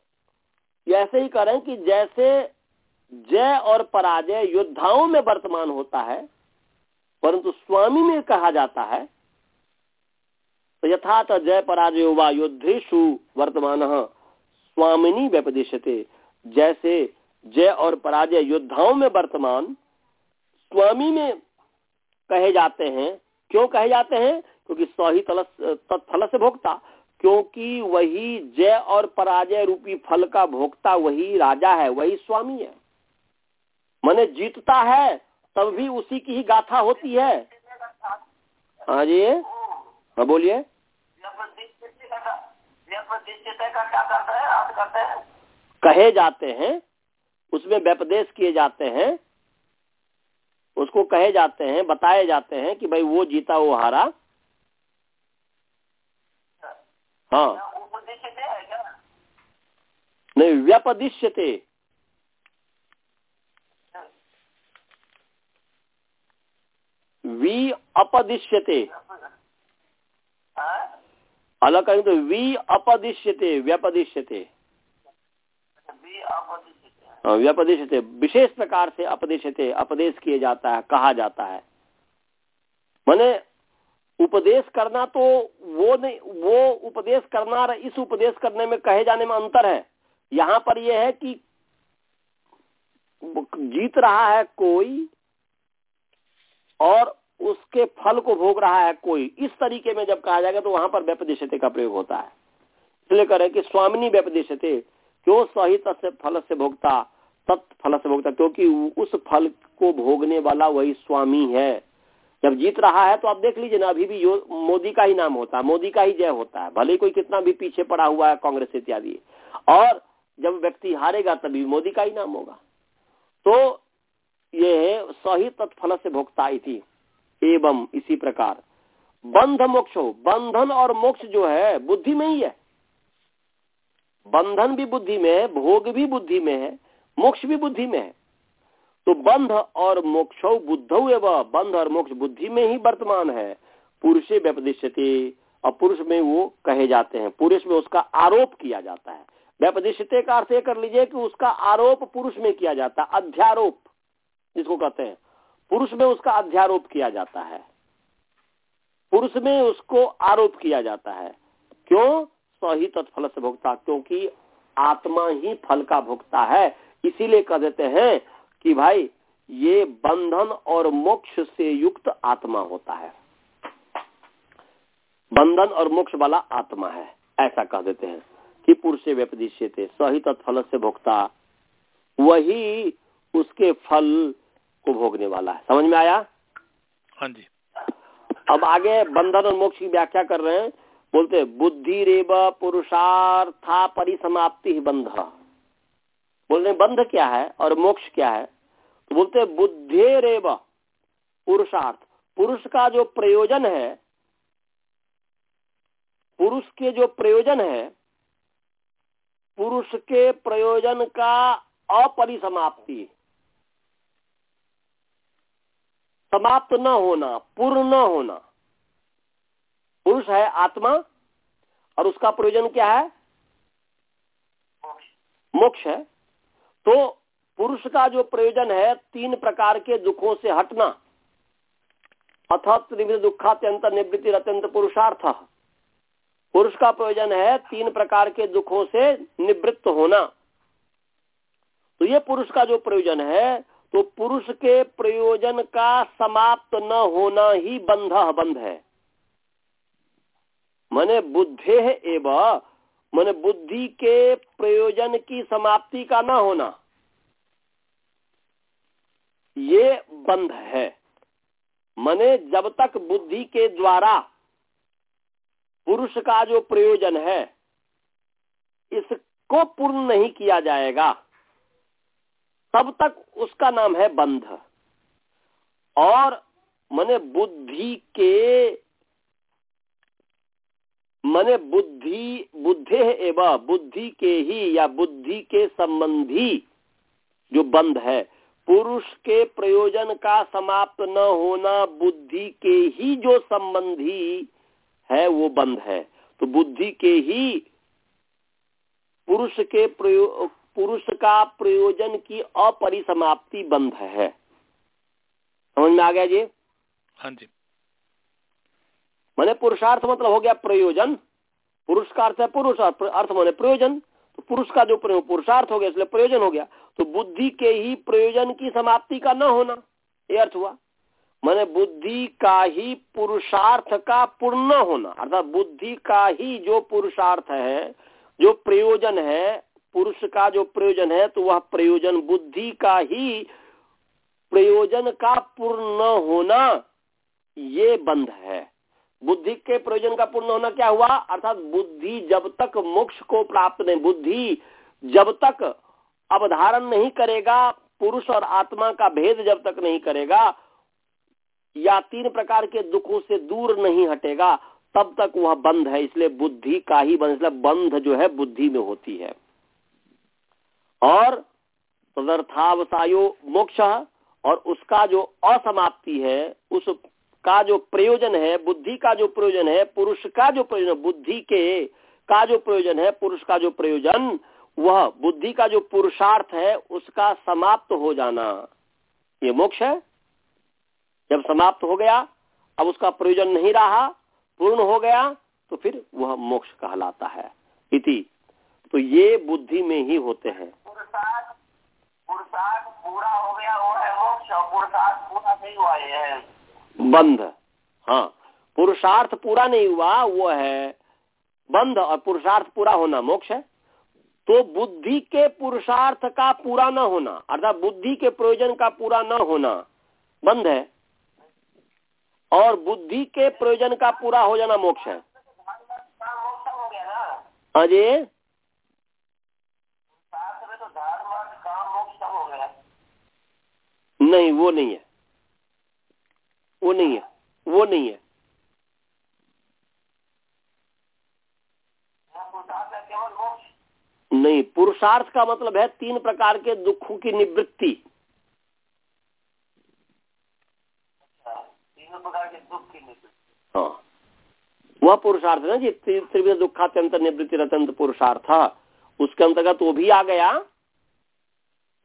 ऐसे ही करें कि जैसे जय और पराजय योद्धाओं में वर्तमान होता है, परंतु स्वामी में कहा जाता है तो यथात जय पराजय वा योद्धेशु वर्तमान स्वामिनी व्यपदेशते। जैसे जय और पराजय योद्धाओं में वर्तमान स्वामी में कहे जाते हैं। क्यों कहे जाते हैं? क्योंकि सही तत्फल से भोक्ता क्योंकि वही जय और पराजय रूपी फल का भोक्ता वही राजा है, वही स्वामी है। माने जीतता है तब भी उसी की ही गाथा होती है। हाँ जी। हाँ बोलिए। हैं हैं कहे जाते हैं उसमें व्यपदेश किए जाते हैं उसको कहे जाते हैं बताए जाते हैं कि भाई वो जीता वो हारा। हाँ। नहीं व्यपदिश्यते। वी अपदिश्यते? अलग कहें तो वी अपदिश्यते व्यपदिश्यते। हाँ, व्यपदिश्यते विशेष प्रकार से अपदेशते अपदेश किए जाता है कहा जाता है। माने उपदेश करना तो वो नहीं वो उपदेश करना और इस उपदेश करने में कहे जाने में अंतर है। यहाँ पर यह है कि जीत रहा है कोई और उसके फल को भोग रहा है कोई। इस तरीके में जब कहा जाएगा तो वहाँ पर व्यपदेशते का प्रयोग होता है। इसलिए करें कि स्वामिनी व्यपदेशते, क्यों सहित फल से भोगता तत्फल से भोगता, क्योंकि उस फल को भोगने वाला वही स्वामी है। जब जीत रहा है तो आप देख लीजिए ना, अभी भी मोदी का ही नाम होता है, मोदी का ही जय होता है। भले कोई कितना भी पीछे पड़ा हुआ है कांग्रेस इत्यादि। और जब व्यक्ति हारेगा तभी मोदी का ही नाम होगा। तो ये सही तत्फल से भोक्ता इति। एवं इसी प्रकार। बंध मोक्षो। बंधन और मोक्ष जो है, बुद्धि में ही है। बंधन भी बुद्धि में है, भोग भी बुद्धि में है, मोक्ष भी बुद्धि में है। तो बंध और मोक्ष बुद्धौ एवं बंध और मोक्ष बुद्धि में ही वर्तमान है। पुरुषे व्यपदिश्यते। और पुरुष में वो कहे जाते हैं। पुरुष में उसका आरोप किया जाता है। व्यपदिश्यते का अर्थ ये कर लीजिए कि उसका आरोप पुरुष में किया जाता है। अध्यारोप। जिसको कहते हैं, पुरुष में उसका अध्यारोप किया जाता है। पुरुष में उसको आरोप किया जाता है। क्यों? सही तत्फल से भोगता क्योंकि आत्मा ही फल का भोगता है। इसीलिए कह देते हैं कि भाई, ये बंधन और मोक्ष से युक्त आत्मा होता है। बंधन और मोक्ष वाला आत्मा है, ऐसा कह देते हैं कि पुरुष व्यपदिश्य थे सही तत्फल से भोगता वही उसके फल को भोगने वाला है। समझ में आया? हाँ जी। अब आगे बंधन और मोक्ष की व्याख्या कर रहे हैं। बोलते बुद्धि रेव पुरुषार्था परिसमाप्ति ही बंध। बोल रहे बंध क्या है और मोक्ष क्या है? तो बोलते हैं, बुद्धि रेव पुरुषार्थ। पुरुष का जो प्रयोजन है पुरुष के जो प्रयोजन है पुरुष के प्रयोजन का अपरिसमाप्ति। समाप्त न होना, पूर्ण न होना। पुरुष है आत्मा, और उसका प्रयोजन क्या है? मोक्ष है। तो पुरुष का जो प्रयोजन है, तीन प्रकार के दुखों से हटना अथ त्रिविध दुखात्यंत, निवृत्ति अत्यंत पुरुषार्थ। पुरुष का प्रयोजन है तीन प्रकार के दुखों से निवृत्त होना। तो ये पुरुष का जो प्रयोजन है तो पुरुष के प्रयोजन का समाप्त न होना ही बंध बंध है। मने बुद्धे एवं, मने बुद्धि के प्रयोजन की समाप्ति का न होना। ये बंध है। मने जब तक बुद्धि के द्वारा पुरुष का जो प्रयोजन है, इसको पूर्ण नहीं किया जाएगा। तब तक उसका नाम है बंध। और मने बुद्धि के मने बुद्धि, बुद्धे एवं, बुद्धि के ही या बुद्धि के संबंधी जो बंध है, पुरुष के प्रयोजन का समाप्त न होना, बुद्धि के ही जो संबंधी है, वो बंध है। तो बुद्धि के ही पुरुष के प्रयोग पुरुष का प्रयोजन की अपरिसमाप्ति बंध है। समझ में आ गया जी? हाँ जी। मैंने पुरुषार्थ मतलब हो गया प्रयोजन। पुरुष का अर्थ है पुरुष अर्थ माने प्रयोजन। तो पुरुष का जो प्रयोग पुरुषार्थ हो गया इसलिए प्रयोजन हो गया। तो बुद्धि के ही प्रयोजन की समाप्ति का न होना ये अर्थ हुआ। मैंने बुद्धि का ही पुरुषार्थ का पूर्ण होना अर्थात बुद्धि का ही जो पुरुषार्थ है जो प्रयोजन है पुरुष का जो प्रयोजन है तो वह प्रयोजन बुद्धि का ही प्रयोजन का पूर्ण होना, ये बंध है। बुद्धि के प्रयोजन का पूर्ण होना क्या हुआ? अर्थात बुद्धि जब तक मोक्ष को प्राप्त नहीं, बुद्धि जब तक अवधारण नहीं करेगा, पुरुष और आत्मा का भेद जब तक नहीं करेगा, या तीन प्रकार के दुखों से दूर नहीं हटेगा, तब तक वह बंध है, इसलिए बुद्धि का ही बंध इसलिए बंध जो है, बुद्धि में होती है। और तदर्थावसायो मोक्ष और उसका जो असमाप्ति है उस का जो प्रयोजन है, बुद्धि का जो प्रयोजन है, पुरुष का जो प्रयोजन, बुद्धि के का जो प्रयोजन है, पुरुष का जो प्रयोजन, वह बुद्धि का जो पुरुषार्थ है, उसका समाप्त हो जाना। ये मोक्ष है। जब समाप्त हो गया, अब उसका प्रयोजन नहीं रहा, पूर्ण हो गया तो फिर वह मोक्ष कहलाता है। इति। तो ये बुद्धि में ही होते हैं। पुरुषार्थ पुरुषार्थ पूरा हो गया वो है मोक्ष और पुरुषार्थ पूरा नहीं हुआ ये है। बंध। हाँ पुरुषार्थ पूरा नहीं हुआ वो है बंध और पुरुषार्थ पूरा होना मोक्ष है। तो बुद्धि के पुरुषार्थ का पूरा न होना अर्थात बुद्धि के प्रयोजन का पूरा न होना बंध है। और बुद्धि के प्रयोजन का पूरा हो जाना मोक्ष है। काम मोक्ष हो गया ना हाँ जी शास्त्र में तो धर्म अर्थ काम मोक्ष सब हो गया नहीं वो नहीं है। वो नहीं है। वो नहीं है। नहीं पुरुषार्थ का मतलब है तीन प्रकार के दुखों की निवृत्ति। अच्छा तीनों प्रकार के दुख की निवृत्ति। हाँ। वह पुरुषार्थ ना जी त्रि- त्रिविध दुखात्यंत निवृत्ति रतंत पुरुषार्थ। उसके अंतर्गत वो भी आ गया।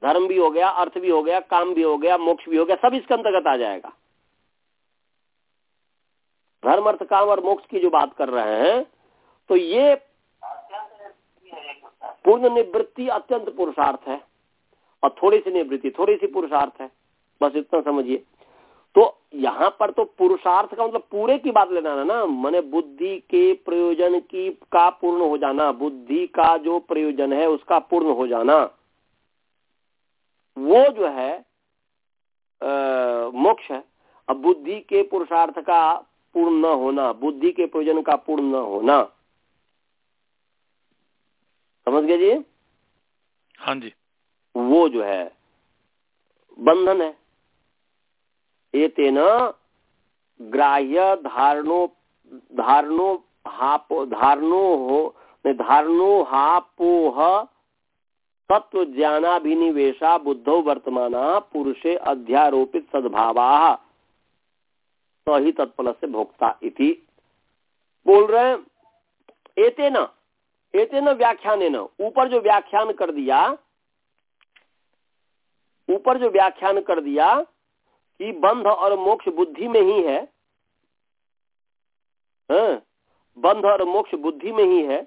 धर्म भी हो गया, अर्थ भी हो गया, काम भी हो गया, मोक्ष भी हो गया, सब इसके अंतर्गत आ जाएगा। धर्म, अर्थ, काम और मोक्ष की जो बात कर रहे हैं तो ये पूर्ण निवृत्ति अत्यंत पुरुषार्थ है। और थोड़ी सी निवृत्ति, थोड़ी सी पुरुषार्थ है। बस इतना समझिए। तो यहाँ पर तो पुरुषार्थ का मतलब पूरे की बात लेना है ना। मैंने बुद्धि के प्रयोजन की का पूर्ण हो जाना, बुद्धि का जो प्रयोजन है उसका पूर्ण हो जाना। वो जो है मोक्ष है। अब बुद्धि के पुरुषार्थ का पूर्ण न होना बुद्धि के प्रयोजन का पूर्ण न होना। समझ गए जी? हाँ जी। वो जो है बंधन है। ये तेना ग्राह्य धारणो धारणो हापो धारणो हो धारणो हापोह तत्व ज्ञानाभिनिवेशा बुद्धो वर्तमान पुरुषे अध्यारोपित सद्भावा। तो ही तत्पल से भोक्ता इति। बोल रहे हैं एते न एते न व्याख्यान न ऊपर जो व्याख्यान कर दिया ऊपर जो व्याख्यान कर दिया कि बंध और मोक्ष बुद्धि में ही है हाँ, बंध और मोक्ष बुद्धि में ही है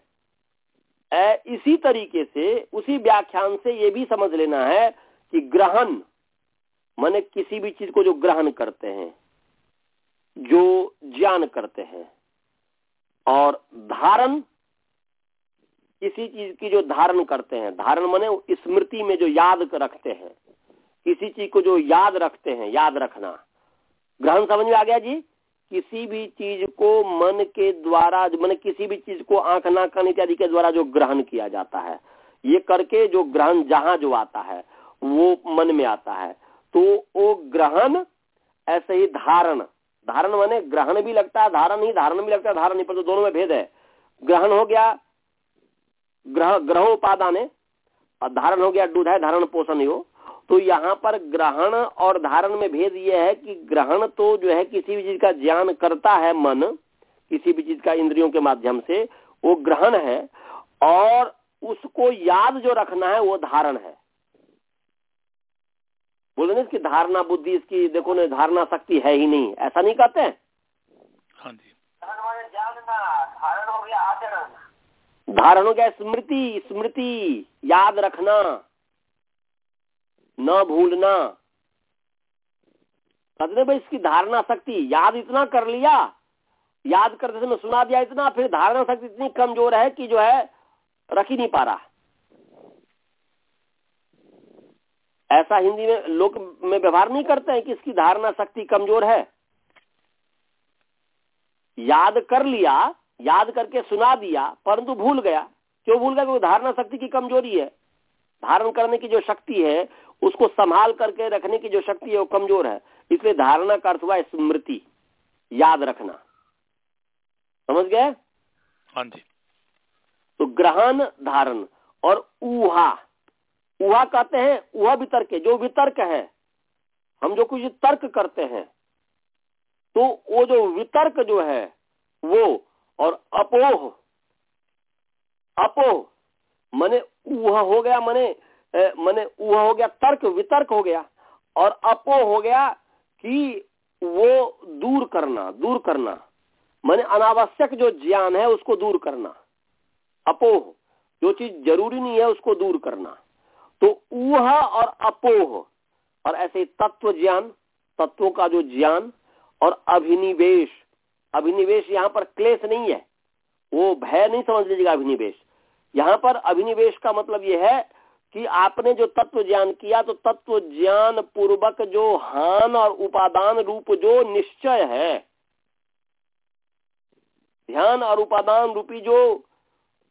इसी तरीके से, उसी व्याख्यान से ये भी समझ लेना है कि ग्रहण, माने किसी भी चीज़ को जो ग्रहण करते हैं, जो ज्ञान करते हैं, और धारण, किसी चीज़ की जो धारण करते हैं, धारण माने स्मृति में जो याद रखते हैं, किसी चीज़ को जो याद रखते हैं, याद रखना। ग्रहण समझ में आ गया जी? किसी भी चीज़ को मन के द्वारा, मन किसी भी चीज़ को आँख ना कान इत्यादि के द्वारा जो ग्रहण किया जाता है, ये करके जो ग्रहण जहाँ जो आता है, वो मन में आता है। तो वो ग्रहण ऐसे ही धारण धारण माने ग्रहण भी लगता है, धारण ही धारण भी लगता है, धारण नहीं पर तो दोनों में भेद है। ग्रहण हो गया ग्रह ग्रह उपादान है और धारण हो गया दूध है, धारण पोषण ही हो। तो यहाँ पर ग्रहण और धारण में भेद यह है कि ग्रहण तो जो है किसी भी चीज़ का ज्ञान करता है मन किसी भी चीज़ का इंद्रियों के माध्यम से वो ग्रहण है और उसको याद जो रखना है वो धारण है। बोले ना इसकी धारणा बुद्धि इसकी देखो ना धारणा शक्ति है ही नहीं। ऐसा नहीं कहते हैं? हाँ जी। धारण धारण हो गया आचरण। धारण हो गया स्मृति स्मृति याद रखना। न भूलना। कहते भाई, इसकी धारणा शक्ति, याद इतना कर लिया। याद करते समय सुना दिया इतना, फिर धारणा शक्ति इतनी कमज़ोर है कि जो है, रख ही नहीं पा रहा। ऐसा हिंदी में लोग में व्यवहार नहीं करते हैं कि इसकी धारणा शक्ति कमज़ोर है। याद कर लिया, याद करके सुना दिया, परंतु भूल गया। क्यों भूल गया? क्योंकि धारणा शक्ति की कमज़ोरी है। धारण करने की जो शक्ति है उसको संभाल करके रखने की जो शक्ति है वो कमज़ोर है। इसलिए धारणा का अर्थ हुआ स्मृति याद रखना। समझ गए? हाँ जी। तो ग्रहण धारण और ऊहा। ऊहा कहते हैं ऊहा वितर्क जो वितर्क है हम जो कुछ तर्क करते हैं तो वो जो वितर्क जो है वो और अपोह अपोह मने ऊह हो गया मने मने ऊह हो गया, तर्क वितर्क हो गया और अपोह हो गया कि वो दूर करना दूर करना। मैंने अनावश्यक जो ज्ञान है उसको दूर करना। अपोह, जो चीज़ ज़रूरी नहीं है उसको दूर करना। तो ऊह और अपोह, और ऐसे तत्व ज्ञान, तत्वों का जो ज्ञान और अभिनिवेश। अभिनिवेश यहाँ पर क्लेश नहीं है। वो भय नहीं समझ लीजिएगा अभिनिवेश। यहाँ पर अभिनिवेश का मतलब यह है कि आपने जो तत्व ज्ञान किया तो तत्व ज्ञान पूर्वक जो हान और उपादान रूप जो निश्चय है, ध्यान और उपादान रूपी जो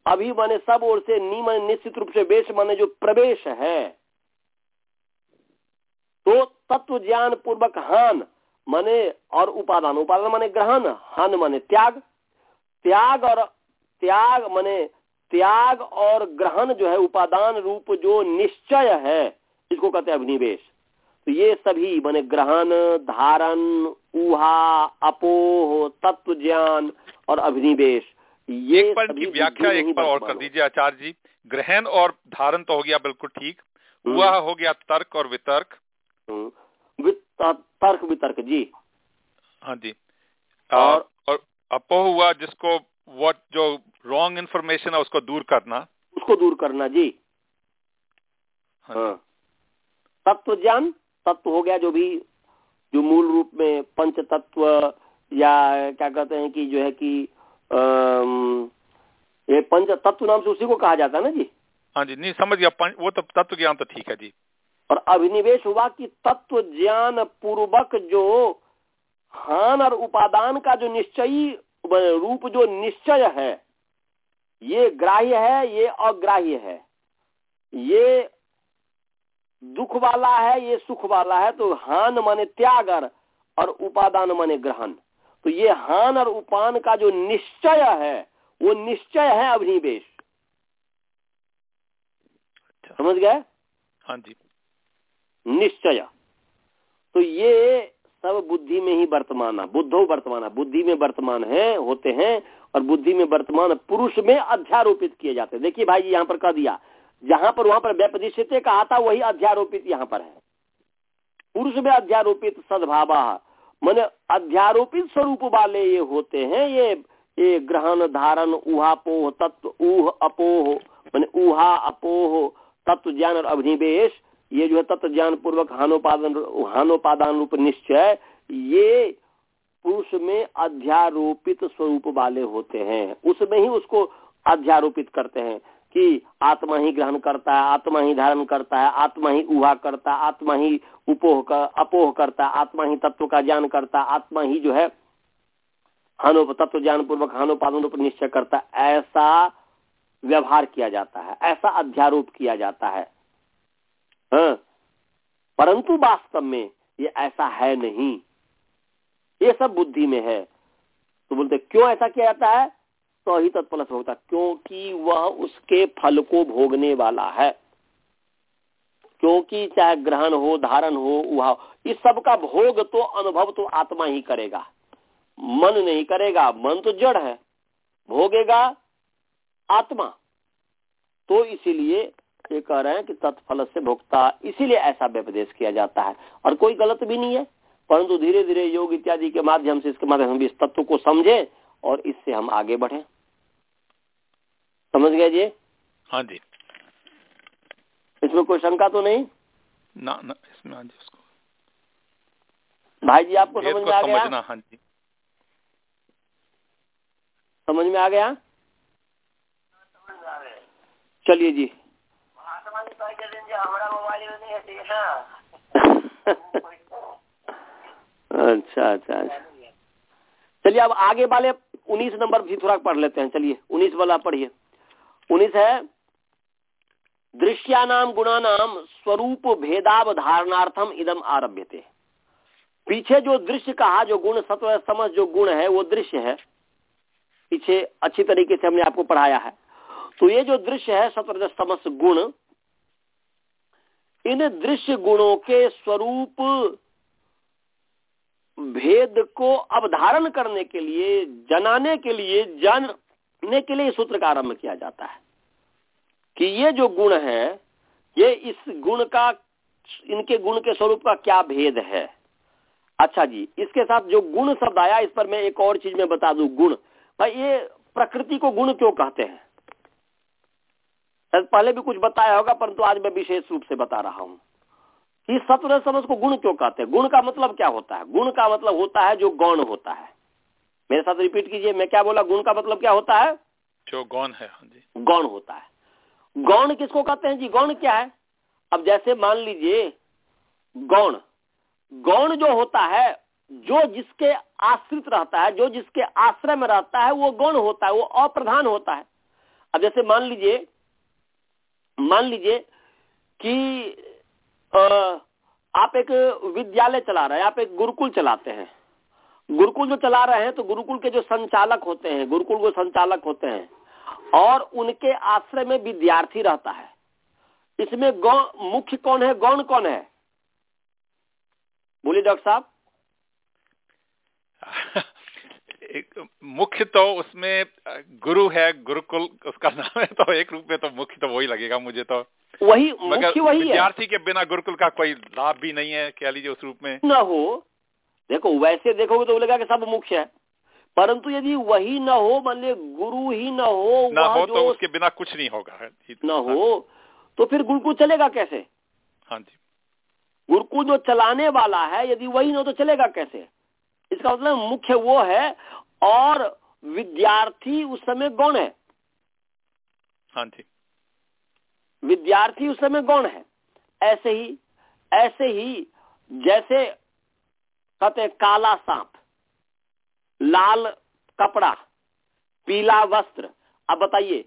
अभी माने सब ओर से नी निश्चित रूप से वेश माने जो प्रवेश है तो तत्व ज्ञान पूर्वक हान माने और उपादान उपादान माने ग्रहण, हान माने त्याग त्याग और त्याग माने त्याग और ग्रहण जो है उपादान रूप जो निश्चय है इसको कहते हैं अभिनिवेश तो ये सभी माने ग्रहण धारण ऊहा अपोह तत्व ज्ञान और अभिनिवेश ये एक पॉइंट की व्याख्या एक बार और कर दीजिए आचार्य जी। ग्रहण और धारण तो हो गया बिल्कुल ठीक। हुआ हो गया तर्क और वितर्क। तर्क वितर्क जी। हाँ जी। और और अपोह हुआ जिसको वो जो रॉन्ग इन्फॉर्मेशन है उसको दूर करना। उसको दूर करना जी। हाँ हाँ। तत्व ज्ञान तत्व हो गया जो भी जो मूल रूप में पंच तत्व या क्या कहते हैं कि जो है कि ये पंच तत्व नाम से उसी को कहा जाता है ना जी? हाँ जी नहीं समझ गया वो तो तत्व ज्ञान तो ठीक है जी। और अभिनिवेश हुआ कि तत्व ज्ञान पूर्वक जो हान और उपादान का जो निश्चयी रूप जो निश्चय है ये ग्राह्य है ये अग्राह्य है। ये दुख वाला है ये सुख वाला है तो हान माने त्याग और- और उपादान माने ग्रहण। तो ये हान और उपान का जो निश्चय है वो निश्चय है अभिनिवेश। अच्छा। समझ गए? हाँ जी। निश्चय। तो ये सब बुद्धि में ही वर्तमान बुद्धो वर्तमान बुद्धि में वर्तमान है, होते हैं और बुद्धि में वर्तमान पुरुष में अध्यारोपित किए जाते हैं। देखिए भाई यहाँ पर कह दिया, जहाँ पर वहाँ पर व्यपदिश्य कहा था वही अध्यारोपित यहाँ पर है। पुरुष में अध्यारोपित सद्भावा मैंने अध्यारोपित स्वरूप वाले ये होते हैं, ये ये ग्रहण, धारण उहापोह तत्व, ऊह, अपोह। मैंने ऊहा, अपोह, तत्व, ज्ञान और अभिनिवेश ये जो है तत्व ज्ञान पूर्वक हानोपादन हानोपादान रूप निश्चय, ये पुरुष में अध्यारोपित स्वरूप वाले होते हैं। उसमें ही उसको अध्यारोपित करते हैं कि आत्मा ही ग्रहण करता है, आत्मा ही धारण करता है, आत्मा ही उहा करता है, आत्मा ही उपोह कर अपोह करता है, आत्मा ही तत्व का ज्ञान करता है, आत्मा ही जो है हानो तत्व ज्ञान पूर्वक हानोपादन रूप निश्चय करता ऐसा व्यवहार किया जाता है, ऐसा अध्यारोप किया जाता है। हाँ? परंतु वास्तव में ये ऐसा है नहीं। ये सब बुद्धि में है। तो बोलते, क्यों ऐसा किया जाता है? तो ही तत्पल होता क्योंकि वह उसके फल को भोगने वाला है। क्योंकि चाहे ग्रहण हो, धारण हो वह इस सब का भोग तो अनुभव तो आत्मा ही करेगा। मन नहीं करेगा, मन तो जड़ है। भोगेगा आत्मा। तो इसीलिए ये कह रहे हैं कि तत्फल से भोक्ता इसीलिए ऐसा व्यपदेश किया जाता है। और कोई गलत भी नहीं है। परंतु धीरे धीरे योग इत्यादि के माध्यम से इसके माध्यम से इस तत्व को समझे और इससे हम आगे बढ़े। समझ गए जी? हाँ जी। इसमें कोई शंका तो नहीं? ना ना इसमें हाँ जी उसको। भाई जी आपको समझ में आ गया? हाँ जी। समझ में आ गया? चलिए जी। अच्छा अच्छा अच्छा। चलिए, अब आगे वाले उन्नीस नंबर भी थोड़ा पढ़ लेते हैं। चलिए, उन्नीस वाला पढ़िए। उन्नीस है, दृश्यानाम गुणानाम स्वरूप भेदावधारणार्थम इदम आरभ्य थे पीछे जो दृश्य कहा, जो गुण, सत्व, समझ, जो गुण है, वो दृश्य है। पीछे अच्छी तरीके से हमने आपको पढ़ाया है। तो ये जो दृश्य है समस्त गुण इन दृश्य गुणों के स्वरूप भेद को अवधारण करने के लिए, जनाने के लिए, जानने के लिए सूत्र का आरंभ किया जाता है कि ये जो गुण है, ये इस गुण का, इनके गुण के स्वरूप का क्या भेद है? अच्छा जी, इसके साथ जो गुण शब्द आया, इस पर मैं एक और चीज़ में बता दू, गुण। भाई, ये प्रकृति को गुण क्यों कहते हैं? पहले भी कुछ बताया होगा परंतु आज मैं विशेष रूप से बता रहा हूँ कि सत्व समझ को गुण क्यों कहते हैं? गुण का मतलब क्या होता है? गुण का मतलब होता है जो गौण होता है। मेरे साथ रिपीट कीजिए मैं क्या बोला? गुण का मतलब क्या होता है? जो गौण है हाँ गौण होता है। गौण किसको कहते हैं जी? गौण क्या है? अब जैसे मान लीजिए गौण। गौण जो होता है जो जिसके आश्रित रहता है जो जिसके आश्रय में रहता है वो गौण होता है वो अप्रधान होता है। अब जैसे मान लीजिए मान लीजिए कि आप एक विद्यालय चला रहे हैं, आप एक गुरुकुल चलाते हैं। गुरुकुल जो चला रहे हैं तो गुरुकुल के जो संचालक होते हैं, गुरुकुल के संचालक होते हैं, और उनके आश्रय में विद्यार्थी रहता है। इसमें मुख्य कौन है, गौण कौन है? बोलिए डॉक्टर साहब। मुख्य तो उसमें गुरु है गुरुकुल उसका नाम है तो एक रूप में तो मुख्य तो वही लगेगा मुझे तो। वही मुख्य वही विद्यार्थी के बिना गुरुकुल का कोई लाभ भी नहीं है कह लीजिए उस रूप में। न हो। देखो वैसे देखोगे तो लगेगा कि सब मुख्य है। परंतु यदि वही न हो मान गुरु ही न हो न हो तो उसके बिना कुछ नहीं होगा। न हो तो फिर गुरुकुल चलेगा कैसे? हाँ जी। गुरुकुल जो चलाने वाला है यदि वही न हो तो चलेगा कैसे? इसका मतलब मुख्य वो है और विद्यार्थी उस समय गौण है। हाँ जी। विद्यार्थी उस समय गौण है। ऐसे ही ऐसे ही जैसे कहते काला सांप लाल कपड़ा पीला वस्त्र। अब बताइए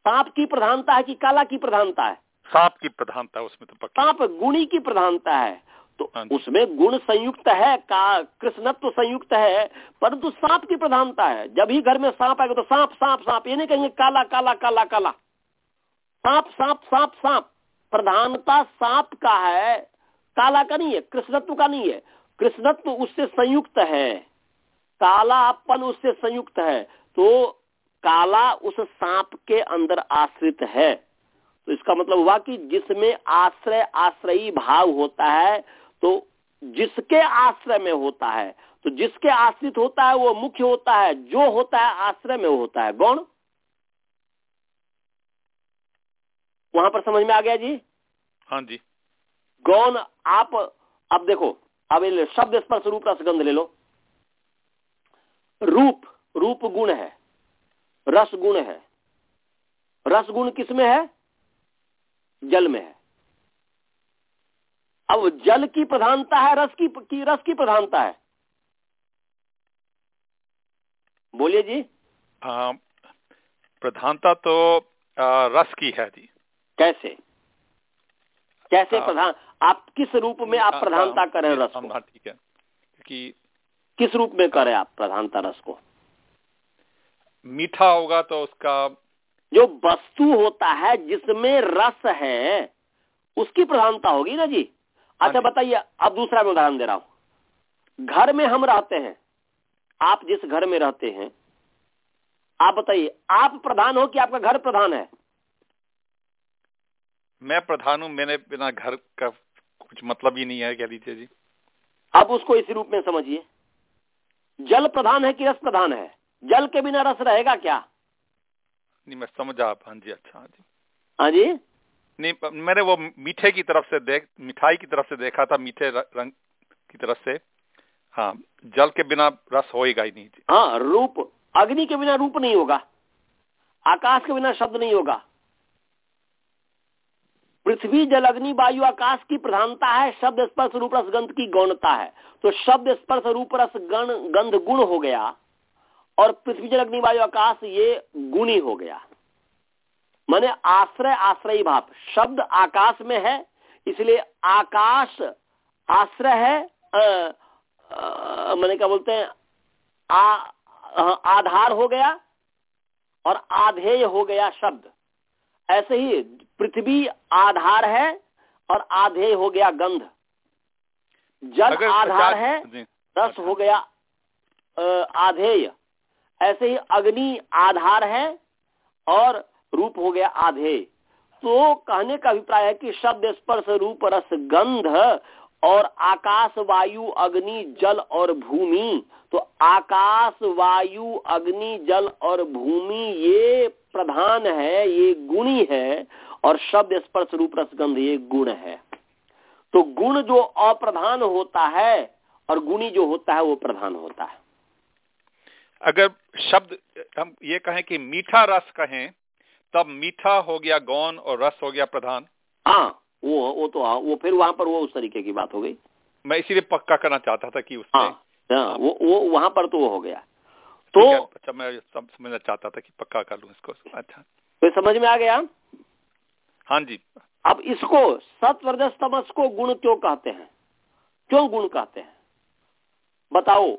सांप की प्रधानता है कि काला की प्रधानता है? सांप की प्रधानता उसमें तो सांप गुणी की प्रधानता है। तो उसमें गुण संयुक्त है का कृष्णत्व संयुक्त है परंतु सांप की प्रधानता है। जब ही घर में सांप आएगा तो सांप सांप सांप ये नहीं कहेंगे काला काला काला काला। सांप सांप सांप सांप। प्रधानता सांप का है काला का नहीं है कृष्णत्व का नहीं है। कृष्णत्व उससे संयुक्त है कालापन उससे संयुक्त है। तो काला उस सांप के अंदर आश्रित है। तो इसका मतलब हुआ कि जिसमें आश्रय आश्रयी भाव होता है तो जिसके आश्रय में होता है तो जिसके आश्रित होता है वो मुख्य होता है जो होता है आश्रय में होता है। गौण? वहाँ पर समझ में आ गया जी? हाँ जी। गौण आप अब देखो अब शब्द स्पर्श रूप रसगंध ले लो। रूप रूप गुण है रस गुण है। रस गुण किसमें है? जल में है। अब जल की प्रधानता है रस की, की रस की प्रधानता है। बोलिए जी। आ, प्रधानता तो आ, रस की है जी। कैसे? कैसे प्रधान आप किस रूप में आप प्रधानता करें रस को? ठीक है। कि किस रूप में करें आप प्रधानता रस को? मीठा होगा तो उसका जो वस्तु होता है जिसमें रस है उसकी प्रधानता होगी ना जी? अच्छा बताइए अब दूसरा मैं उदाहरण दे रहा हूँ। घर में हम रहते हैं आप जिस घर में रहते हैं आप बताइए आप प्रधान हो कि आपका घर प्रधान है? मैं प्रधान हूँ मैंने बिना घर का कुछ मतलब ही नहीं है कह लीजिए जी। अब उसको इस रूप में समझिए। जल प्रधान है कि रस प्रधान है? जल के बिना रस रहेगा क्या? नहीं मैं समझा आप हाँ जी अच्छा हाँ जी। हाँ जी? नहीं, मैंने वो मीठे की तरफ़ से देख, मिठाई की तरफ़ से देखा था, मीठे रंग की तरफ़ से। हाँ जल के बिना रस होएगा ही नहीं। हाँ रूप, अग्नि के बिना रूप नहीं होगा। आकाश के बिना शब्द नहीं होगा। पृथ्वी, जल, अग्नि, वायु, आकाश की प्रधानता है, शब्द स्पर्श, रूप, रस, गंध की गौणता है। तो शब्द स्पर्श, रूप, रस, गण, गंध, गुण हो गया, और पृथ्वी, जल, अग्नि, वायु, आकाश, ये गुणी हो गया। माने आश्रय आश्रय भाव। शब्द आकाश में है इसलिए आकाश आश्रय है मैंने क्या बोलते हैं आ, आधार हो गया और आधेय हो गया शब्द। ऐसे ही पृथ्वी आधार है और आधेय हो गया गंध। जल आधार है रस अच्छा। हो गया आधेय। ऐसे ही अग्नि आधार है और रूप हो गया आधे। तो कहने का अभिप्राय है कि शब्द स्पर्श रूप, रस, गंध और आकाश, वायु, अग्नि, जल और भूमि। तो आकाश, वायु, अग्नि, जल और भूमि, ये प्रधान है, ये गुणी है और शब्द स्पर्श रूप रसगंध ये गुण है। तो गुण जो अप्रधान होता है और गुणी जो होता है, वो प्रधान होता है। अगर शब्द, हम ये कहें कि मीठा रस कहें तब मीठा हो गया गौन और रस हो गया प्रधान। हाँ वो वो तो हाँ वो फिर वहाँ पर वो उस तरीके की बात हो गई। मैं इसीलिए पक्का करना चाहता था कि उसमें हाँ, हाँ, वो वो वहाँ पर तो वो हो गया। तो अच्छा मैं सब समझना चाहता था कि पक्का कर लू इसको। अच्छा। तो समझ में आ गया? हाँ जी। अब इसको सत्वर्जस्तमस को गुण क्यों कहते हैं? क्यों गुण कहते हैं? बताओ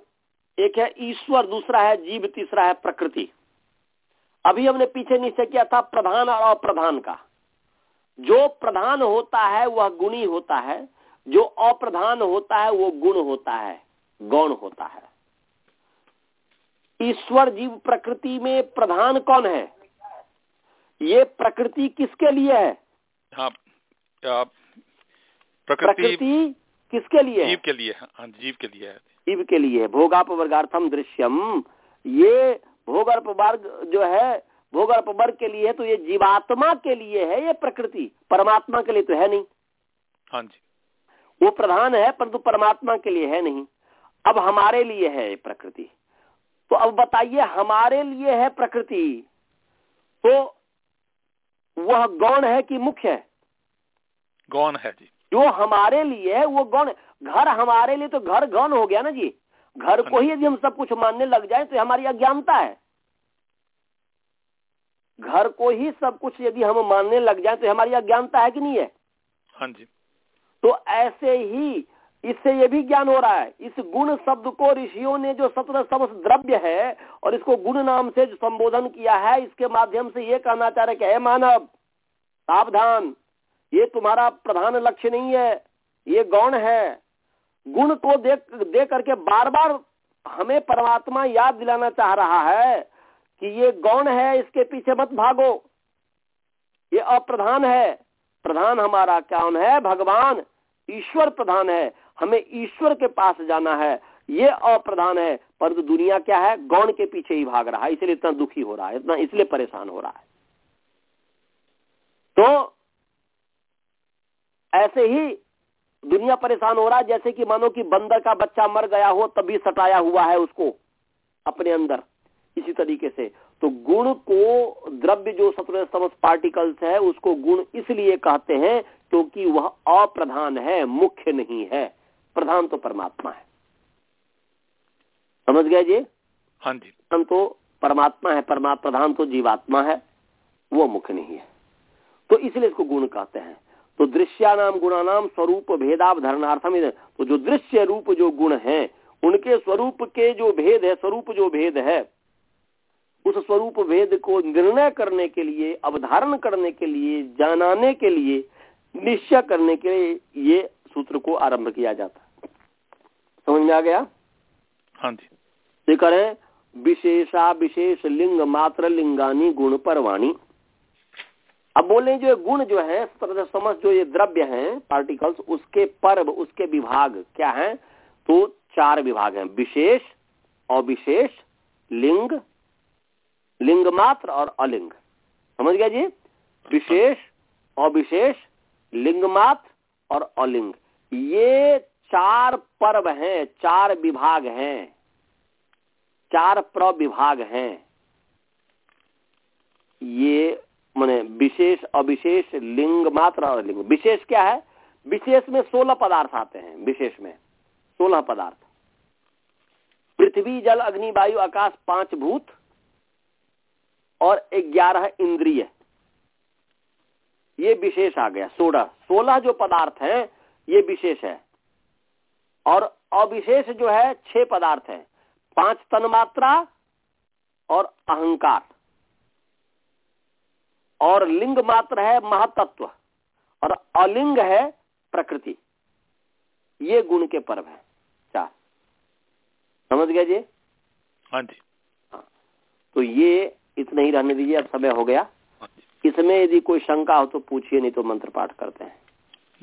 एक है ईश्वर दूसरा है जीव तीसरा है प्रकृति। अभी हमने पीछे निश्चय किया था प्रधान और अप्रधान का। जो प्रधान होता है वह गुणी होता है। जो अप्रधान होता है वो गुण होता है गौण होता है। ईश्वर जीव प्रकृति में प्रधान कौन है? ये प्रकृति किसके लिए है? हाँ प्रकृति, प्रकृति किसके लिए जीव के लिए हाँ जीव के लिए है। जीव के लिए भोगाप वर्गार्थम दृश्यम। ये भोगर्प वर्ग जो है भोगर्प वर्ग के लिए है तो ये जीवात्मा के लिए है ये प्रकृति। परमात्मा के लिए तो है नहीं। हाँ जी। वो प्रधान है परंतु परमात्मा के लिए है नहीं। अब हमारे लिए है ये प्रकृति। तो अब बताइए हमारे लिए है प्रकृति। तो वह गौण है कि मुख्य है? गौण है जी। जो हमारे लिए है वो गौण। घर हमारे लिए तो घर गौन हो गया ना जी? घर को ही यदि हम सब कुछ मानने लग जाए तो हमारी अज्ञानता है। घर को ही सब कुछ यदि हम मानने लग जाए तो हमारी अज्ञानता है कि नहीं है? हाँ जी। तो ऐसे ही इससे ये भी ज्ञान हो रहा है इस गुण शब्द को ऋषियों ने जो सत्र समस्त द्रव्य है और इसको गुण नाम से जो संबोधन किया है इसके माध्यम से ये कहना चाह रहे कि मानव सावधान ये तुम्हारा प्रधान लक्ष्य नहीं है ये गौण है गुण को देख दे करके बार बार हमें परमात्मा याद दिलाना चाह रहा है कि ये गौण है, इसके पीछे मत भागो। ये अप्रधान है। प्रधान हमारा कौन है? भगवान। ईश्वर प्रधान है। हमें ईश्वर के पास जाना है। ये अप्रधान है। परंतु दुनिया क्या है? गौण के पीछे ही भाग रहा है। इसलिए इतना दुखी हो रहा है। इतना इसलिए परेशान हो रहा है। तो ऐसे ही दुनिया परेशान हो रहा है जैसे कि मानो कि बंदर का बच्चा मर गया हो तभी सटाया हुआ है उसको अपने अंदर इसी तरीके से। तो गुण को द्रव्य जो सत्रह पार्टिकल्स है उसको गुण इसलिए कहते हैं क्योंकि वह अप्रधान है मुख्य नहीं है प्रधान तो परमात्मा है। समझ गए जी? हाँ जी। प्रधान तो परमात्मा है परमात्मा प्रधान तो जीवात्मा है वो मुख्य नहीं है। तो इसलिए इसको गुण कहते हैं। तो दृश्यानाम गुणानाम स्वरूप भेदावधरणार्थम तो जो दृश्य रूप जो गुण है उनके स्वरूप के जो भेद है स्वरूप जो भेद है उस स्वरूप भेद को निर्णय करने के लिए अवधारण करने के लिए जानाने के लिए निश्चय करने के लिए ये सूत्र को आरंभ किया जाता समझ में आ गया? हाँ जी। ये करें विशेषा विशेष लिंग मात्र लिंगानी गुण परवाणी। अब बोले जो गुण जो है समझ जो ये द्रव्य हैं पार्टिकल्स उसके पर्व, उसके विभाग क्या हैं? तो चार विभाग हैं, विशेष, अविशेष, लिंग लिंग मात्र और अलिंग। समझ गया जी? विशेष, अविशेष लिंग मात्र और अलिंग। ये चार पर्व हैं, चार विभाग हैं, चार प्रविभाग हैं। ये माने विशेष, अविशेष लिंग मात्र और लिंग। विशेष क्या है? विशेष में सोलह पदार्थ आते हैं, विशेष में। सोलह पदार्थ। पृथ्वी, जल, अग्नि, वायु, आकाश, पाँच भूत और ग्यारह इंद्रिय। ये विशेष आ गया, सोलह। सोलह जो पदार्थ हैं, ये विशेष है। और अविशेष जो है, छह पदार्थ है। पाँच तन्मात्रा और अहंकार। और लिंग मात्र है महातत्व और अलिंग है प्रकृति। ये गुण के पर्व है। चार। समझ गया जी? हाँ जी। हाँ। तो ये इतना ही रहने दीजिए अब समय हो गया। हाँ इसमें यदि कोई शंका हो तो पूछिए नहीं तो मंत्र पाठ करते हैं।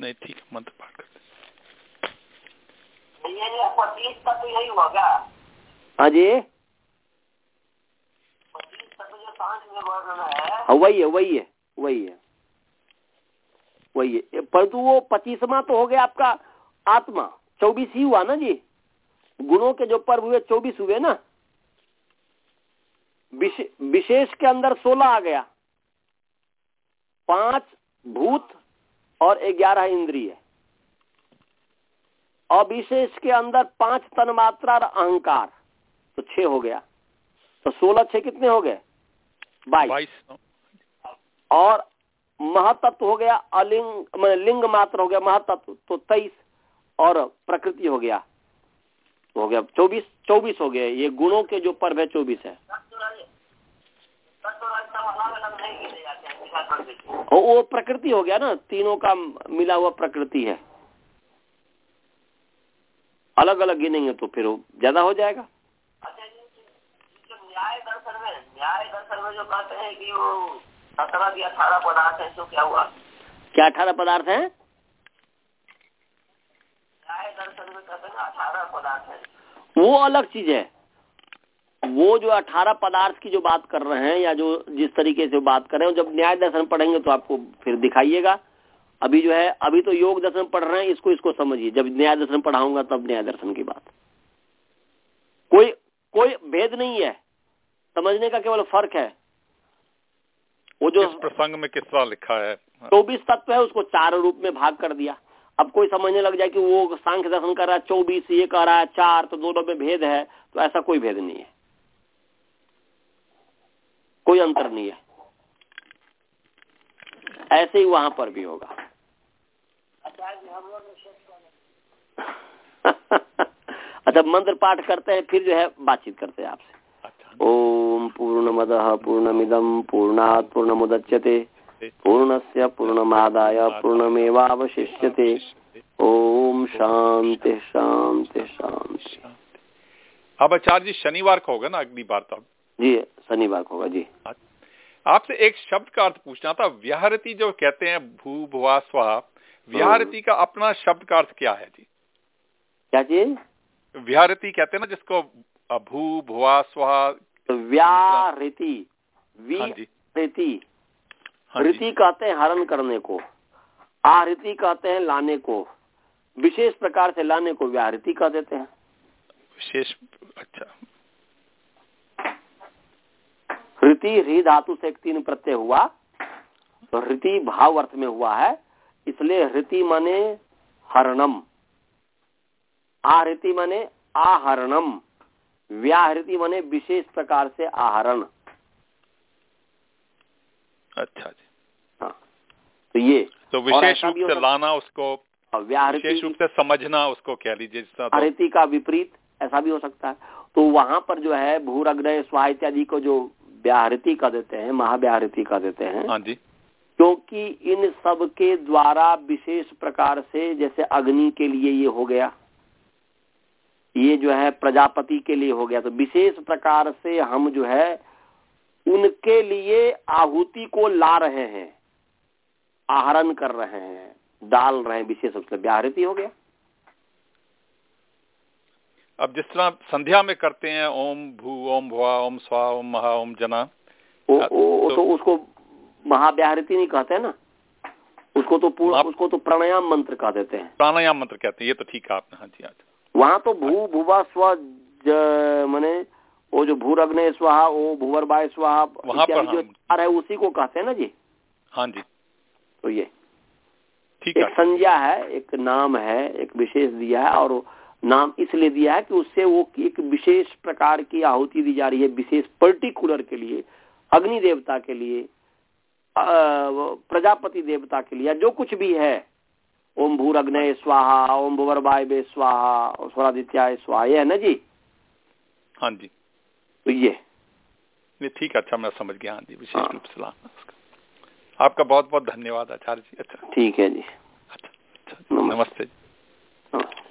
नहीं ठीक है मंत्र पाठ करते ये जो पच्चीस तत्व यही होगा हाँ जी पच्चीस तत्व जो सांस में वर्णन है, वही है वही है वही है। वही है। परंतु वो पच्चीसवा तो हो गया आपका आत्मा। चौबीस ही हुआ ना जी। गुणों के जो पर्व हुए, चौबीस हुए ना। विशेष के अंदर सोलह आ गया। पाँच भूत और ग्यारह इंद्रिय। अविशेष के अंदर पाँच तन्मात्रा और अहंकार। तो छह हो गया। तो सोलह छह कितने हो गए? बाईस। बाईस और महातत्व हो गया अलिंग मतलब लिंग मात्र हो गया महातत्व तो तेईस और प्रकृति हो गया हो गया चौबीस चौबीस हो गया ये गुणों के जो पर्व है चौबीस है। हैं वो प्रकृति हो गया ना तीनों का मिला हुआ प्रकृति है। अलग अलग गिनेंगे तो फिर ज़्यादा हो जाएगा। अच्छा जो न्याय दर्शन में न्याय दर्शन में जो कहते हैं कि वो सत्रह की अठारह पदार्थ है तो क्या हुआ? क्या अठारह पदार्थ हैं? न्याय दर्शन में कहते हैं अठारह पदार्थ है। वो अलग चीज़ है। वो जो अठारह पदार्थ की जो बात कर रहे हैं या जो जिस तरीके से बात कर रहे हैं जब न्याय दर्शन पढ़ेंगे तो आपको फिर दिखाइएगा। अभी जो है अभी तो योग दर्शन पढ़ रहे हैं इसको इसको समझिए। जब न्याय दर्शन पढ़ाऊँगा तब न्याय दर्शन की बात। कोई कोई भेद नहीं है। समझने का केवल फ़र्क है। वो जो प्रसंग में किस तरह लिखा है? चौबीस तत्व है उसको चार रूप में भाग कर दिया। अब कोई समझने लग जाए कि वो सांख्य दर्शन कर रहा है चौबीस ये कह रहा है चार तो दोनों में भेद है तो ऐसा कोई भेद नहीं है। कोई अंतर नहीं है। ऐसे ही वहाँ पर भी होगा। करें अच्छा मंत्र पाठ करते हैं फिर जो है बातचीत करते हैं आपसे। ओम पूर्णमद पूर्णमिदम पूर्णात् पूर्णमुदच्यते। पूर्णस्य पूर्णमादाय पूर्णमेवावशिष्यते। ओम शांति शांति शांति अब आचार्य जी शनिवार को होगा ना अगली बार तो जी शनिवार को होगा जी। आपसे एक शब्द का अर्थ पूछना था व्याहरति जो कहते हैं भू भुआ स्वाहा व्याहरति का अपना शब्द का अर्थ क्या है जी? क्या चीज़? व्याहरति कहते हैं ना जिसको अ, भू भुआ स्वाहा तो व्याहृति हाँ रीति हाँ रीति कहते हैं हरण करने को। आहृति कहते हैं लाने को। विशेष प्रकार से लाने को व्याहृति कह देते हैं। विशेष अच्छा। रीति री धातु से एक तीन प्रत्यय हुआ। तो रीति भाव अर्थ में हुआ है। इसलिए रीति माने हरणम। आहृति माने आहरणम। व्याहृति माने विशेष प्रकार से आहरण। अच्छा जी। हाँ। तो ये। तो विशेष रूप से लाना उसको विशेष रूप से समझना उसको कह लीजिए जिस तो- का विपरीत ऐसा भी हो सकता है। तो वहाँ पर जो है भूरग्रह स्वाहा इत्यादि को जो व्याहृति कह देते हैं महाव्याहृति कह देते हैं हाँ जी। क्योंकि इन सब के द्वारा विशेष प्रकार से जैसे अग्नि के लिए ये हो गया। ये जो है प्रजापति के लिए हो गया। तो विशेष प्रकार से हम जो है उनके लिए आहुति को ला रहे हैं आहरण कर रहे हैं डाल रहे हैं विशेष रूप से। व्याहृति हो गया। अब जिस तरह संध्या में करते हैं ओम भू ओम भुआ ओम स्वा ओम महा ओम जना। वो, वो तो- तो उसको महाव्याहृति नहीं कहते ना? उसको तो पूर्ण उसको तो प्राणायाम मंत्र कह देते हैं। प्राणायाम मंत्र कहते हैं ये तो ठीक है आपने। हाँ जी हाँ जी। वहाँ तो भू भूवा स्व मने वो जो भूरग्ने स्वाहा वो भूवर बाय स्वाहा वहाँ पर जो चार है उसी को कहते हैं ना जी? हाँ जी। तो ये। ठीक एक है संज्ञा है एक नाम है एक विशेष दिया है और नाम इसलिए दिया है कि उससे वो एक विशेष प्रकार की आहुति दी जा रही है विशेष पर्टिकुलर के लिए अग्नि देवता के लिए प्रजापति देवता के लिए जो कुछ भी है। ओम भूरग्नय स्वाहा ओम भुवरबाय स्वाहा स्वरादित्या स्वरादित्याय स्वाहा। ये है ना जी? हाँ जी। तो ये। ठीक अच्छा मैं समझ गया। हाँ जी विशेष हाँ। रूप से आपका बहुत बहुत धन्यवाद आचार्य जी। अच्छा। ठीक है जी। अच्छा अच्छा नमस्ते। नमस्ते।